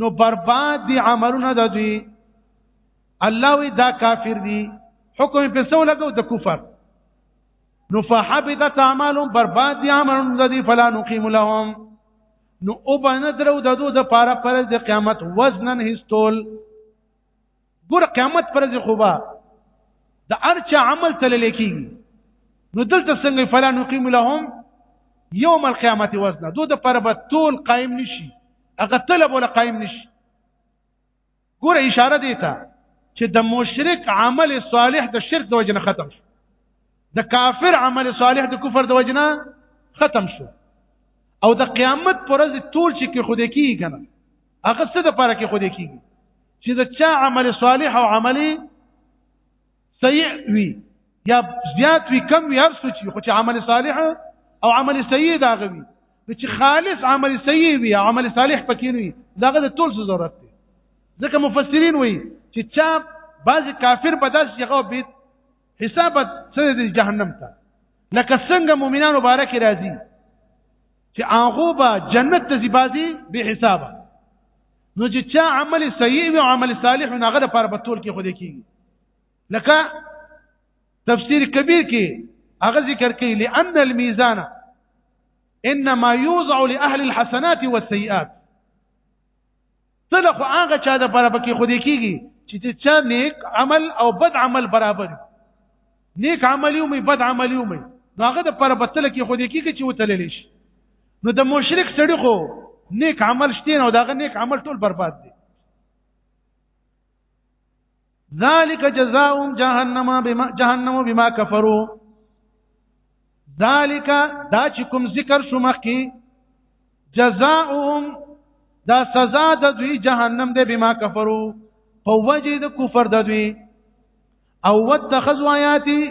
نو برباد دي عملونه د دوی الله وی دا کافر دي حکم په سو لګو د کفر نو فحبطت اعمالهم برباد دي عملونه د دوی فلا نقيم لهم نو او باندې درو د دوی د پاره پر د قیامت وزنن هستول ګور قیامت پر ځې خو به د ارچا عمل تل لیکيږي نو دلته څنګه فلا نقيم لهم يوم القيامه وزنا دوی د پر به تول قائم نشي هغه طلب ولا قائم نشي ګور اشاره دی ته چې د مشرک عمل صالح د شرک د وجنه ختم شو د کافر عمل صالح د کفر د وجنه ختم شو او د قیامت پر ورځ ټول چې کې خود کیږي کنه هغه څه د پاره کې خو دې کیږي چې د چا عمل صالح او عملي سیئ وي یا زیات وي کم وي هر څه چې خو چې عمل صالح او عمل سیئ دا غوي چې خالص عمل سیئ وي او عمل صالح پکې نه وي داغه د ټول ضرورت دی ځکه مفسرین وایي چې چا بعض کافر په داسې هغه به حساب سره د جهنم ته لکه څنګه مؤمنان مبارک راځي چې هغه به جنت ته زیبازي به حساب نو چې چا عمل سیئ او عمل صالح نه غره پر بتول کې خو دې کیږي لکه تفسیر کبیر کې هغه ذکر کوي لئن الميزان انما يوضع لاهل الحسنات والسيئات تل خو هغه چا د پر پکې خو دې کیږي چې چې چا نیک عمل او بد عمل برابر نیک عمل یو می بد عمل یو می نو هغه د پر بتل کې خو دې کیږي چې وتللی شي نو د مشرک سړي خو نیک عمل شته نو داغه نیک عمل ټول برباد دي ذالک جزاهم جهنم بما جهنم بما كفروا ذالک دا چې کوم ذکر شو مخکي جزاؤهم دا سزا د دوی جهنم دی بما کفرو په وجه د کفر د دوی او واتخذوا آیاتی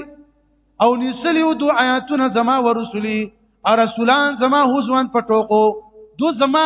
او نسلی او دو آیاتونه زما ورسولی ا رسولان زما حضوان پټوکو دو زما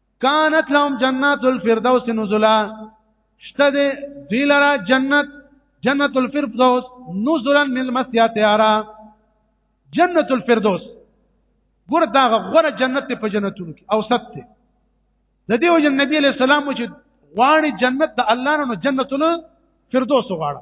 کانت لهم جنات الفردوس نزلا شته دې دی لرا جنت جنت الفردوس نزلا للمسيا تیارا جنت الفردوس ګور دا غره جنت په جنتونو کې اوسط ته د دې وجه نبی له سلام چې غواړي جنت د الله نو جنت الفردوس غواړي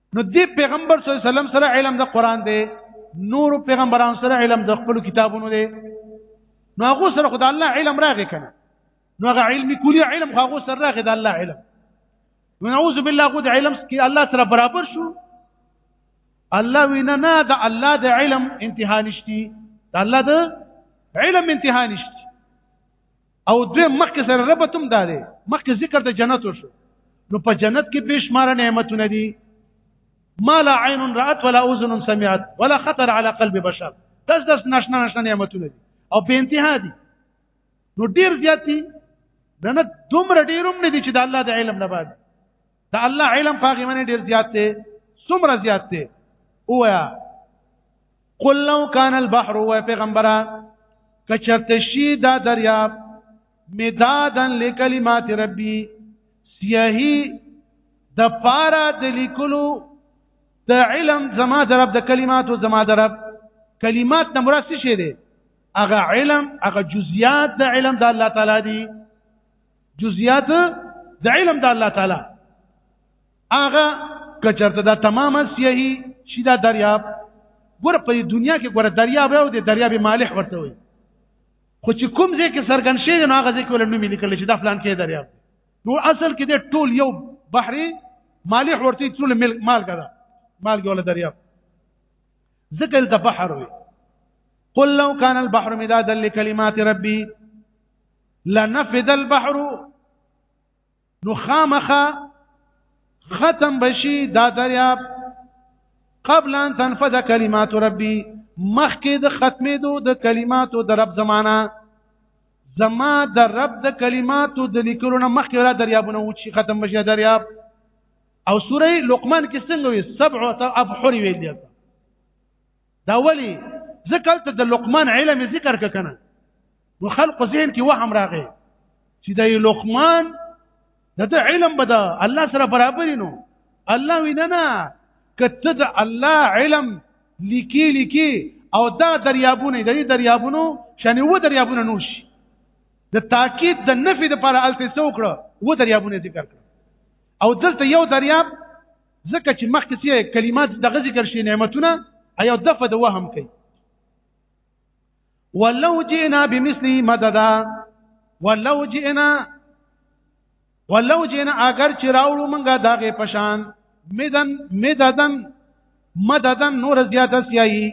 نو دی پیغمبر صلی الله علیه وسلم سره علم د قران دی نور پیغمبران سره علم د خپل کتابونو دی نو هغه سره خدای الله علم راغی کنه نو هغه علمي کلی علم هغه سره راغی د الله علم نعوذ بالله خو د علم کې الله سره برابر شو الله وینا نه د الله د علم انتها نشتی د الله د علم انتها نشتی او دوی مخکې سره ربط هم دا دی مخکې ذکر د جنت وشو نو په جنت کې بشمار نعمتونه دي ما لا عين رأت ولا اذن سمعت ولا خطر على قلب بشر داس داس ناشنا ناشنا نعمتونه دي او په انتها دي نو ډیر زیات دي نه دومره ډیروم نه دي چې د الله د علم نه بعد دا الله علم پاګې منه ډیر زیات دی څومره زیات دی اویا قل لو کان البحر و پیغمبره کچرته شي دا دریاب مدادن لکلمات ربي سیاهی د پارا د لیکلو د علم زما د رب د کلماتو زما د رب کلمات نه مراد څه شي دي هغه علم هغه جزئیات د علم د الله تعالی دي جزئیات د علم د الله تعالی هغه کچرته دا تمام سیهی شي دا دریاب ګور په دنیا کې ګور دریاب او د دریاب مالح ورته وي خو چې کوم ځای کې سرګن شي نو هغه ځای کې ولنو ملي کړل چې دا فلان کې دریاب نو اصل کې د ټول یو بحري مالح ورته ټول ملک مال کړه مال کې ولا دریاب ذکر د بحر وي قل لو كان البحر مدادا لكلمات ربي لنفد البحر نو خامخه ختم بشي دا دریاب قبل ان تنفذ کلمات ربي مخکې د ختمېدو د کلماتو د رب زمانہ زما د رب د کلماتو د لیکلو نه مخکې را دریابونه و چې ختم بشي دریاب او سوره لقمان کې څنګه وي سبع ابحر ویل دي دا ولی ذکر ته د لقمان علم ذکر کنه نو خلق ذهن کې وهم راغی چې د لقمان د ده علم به د الله سره برابر نو الله وینا نه کته د الله علم لیکي لیکي او دا دریابونه د دریابونو شنه و دریابونه نوش د تاکید د نفي د پر الته څوکړه و دریابونه ذکر کړ او دلته یو دریاب ځکه چې مخکې ته کلمات دغه ذکر شي نعمتونه ایا دفه د وهم کوي ولو جئنا بمثله مددا ولو جئنا ولو جئنا اگر چې راوړو مونږه دغه پشان مدن مددن مددن نور زیاته سیایي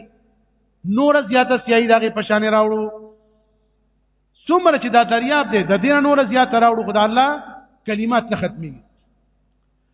نور زیاته سیایي دغه پشان راوړو څومره چې دا دریاب دی د دې نور زیاته راوړو خدای الله کلمات نه ختمي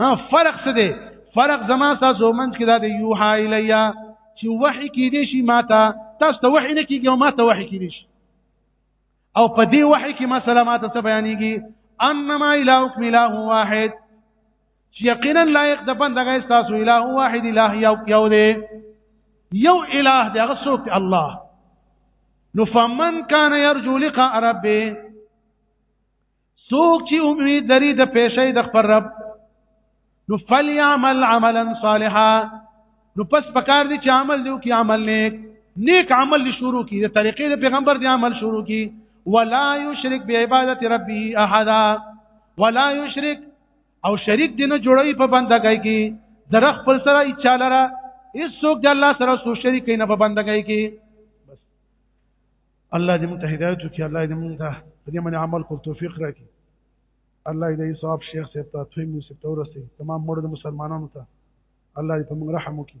ها فرق څه دی فرق زما تاسو منځ کې دا دی یوحا الیا چې وحی کې دي شي ماته تاسو ته وحی نه کیږي او ماته وحی کې دي شي او په دې وحی کې مسله ماته څه بیانېږي انما الهکم اله واحد چې یقینا لایق د بندګۍ تاسو اله واحد اله یو یو دی یو اله دی هغه څوک الله نو فمن کان يرجو لقاء ربه څوک چې امید لري د پیشې د خپل رب نو فلیعمل عملا صالحا نو پس پکار دي چې عمل دیو کې عمل نیک نیک عمل شروع کی د طریقې د پیغمبر دی عمل شروع کی ولا یشرک بعبادت ربه احد ولا یشرک او شریک دینه جوړوي په بندګۍ کې در خپل سره اچا لره هیڅوک د الله سره سو شریک نه په بندګۍ کې الله دې موږ ته هدایت وکړي الله دې موږ ته په دې باندې عمل کول توفیق راکړي الله دې صاحب شیخ صاحب ته تویم صاحب ته ورسي تمام مړو مسلمانانو ته الله دې په موږ رحم وکړي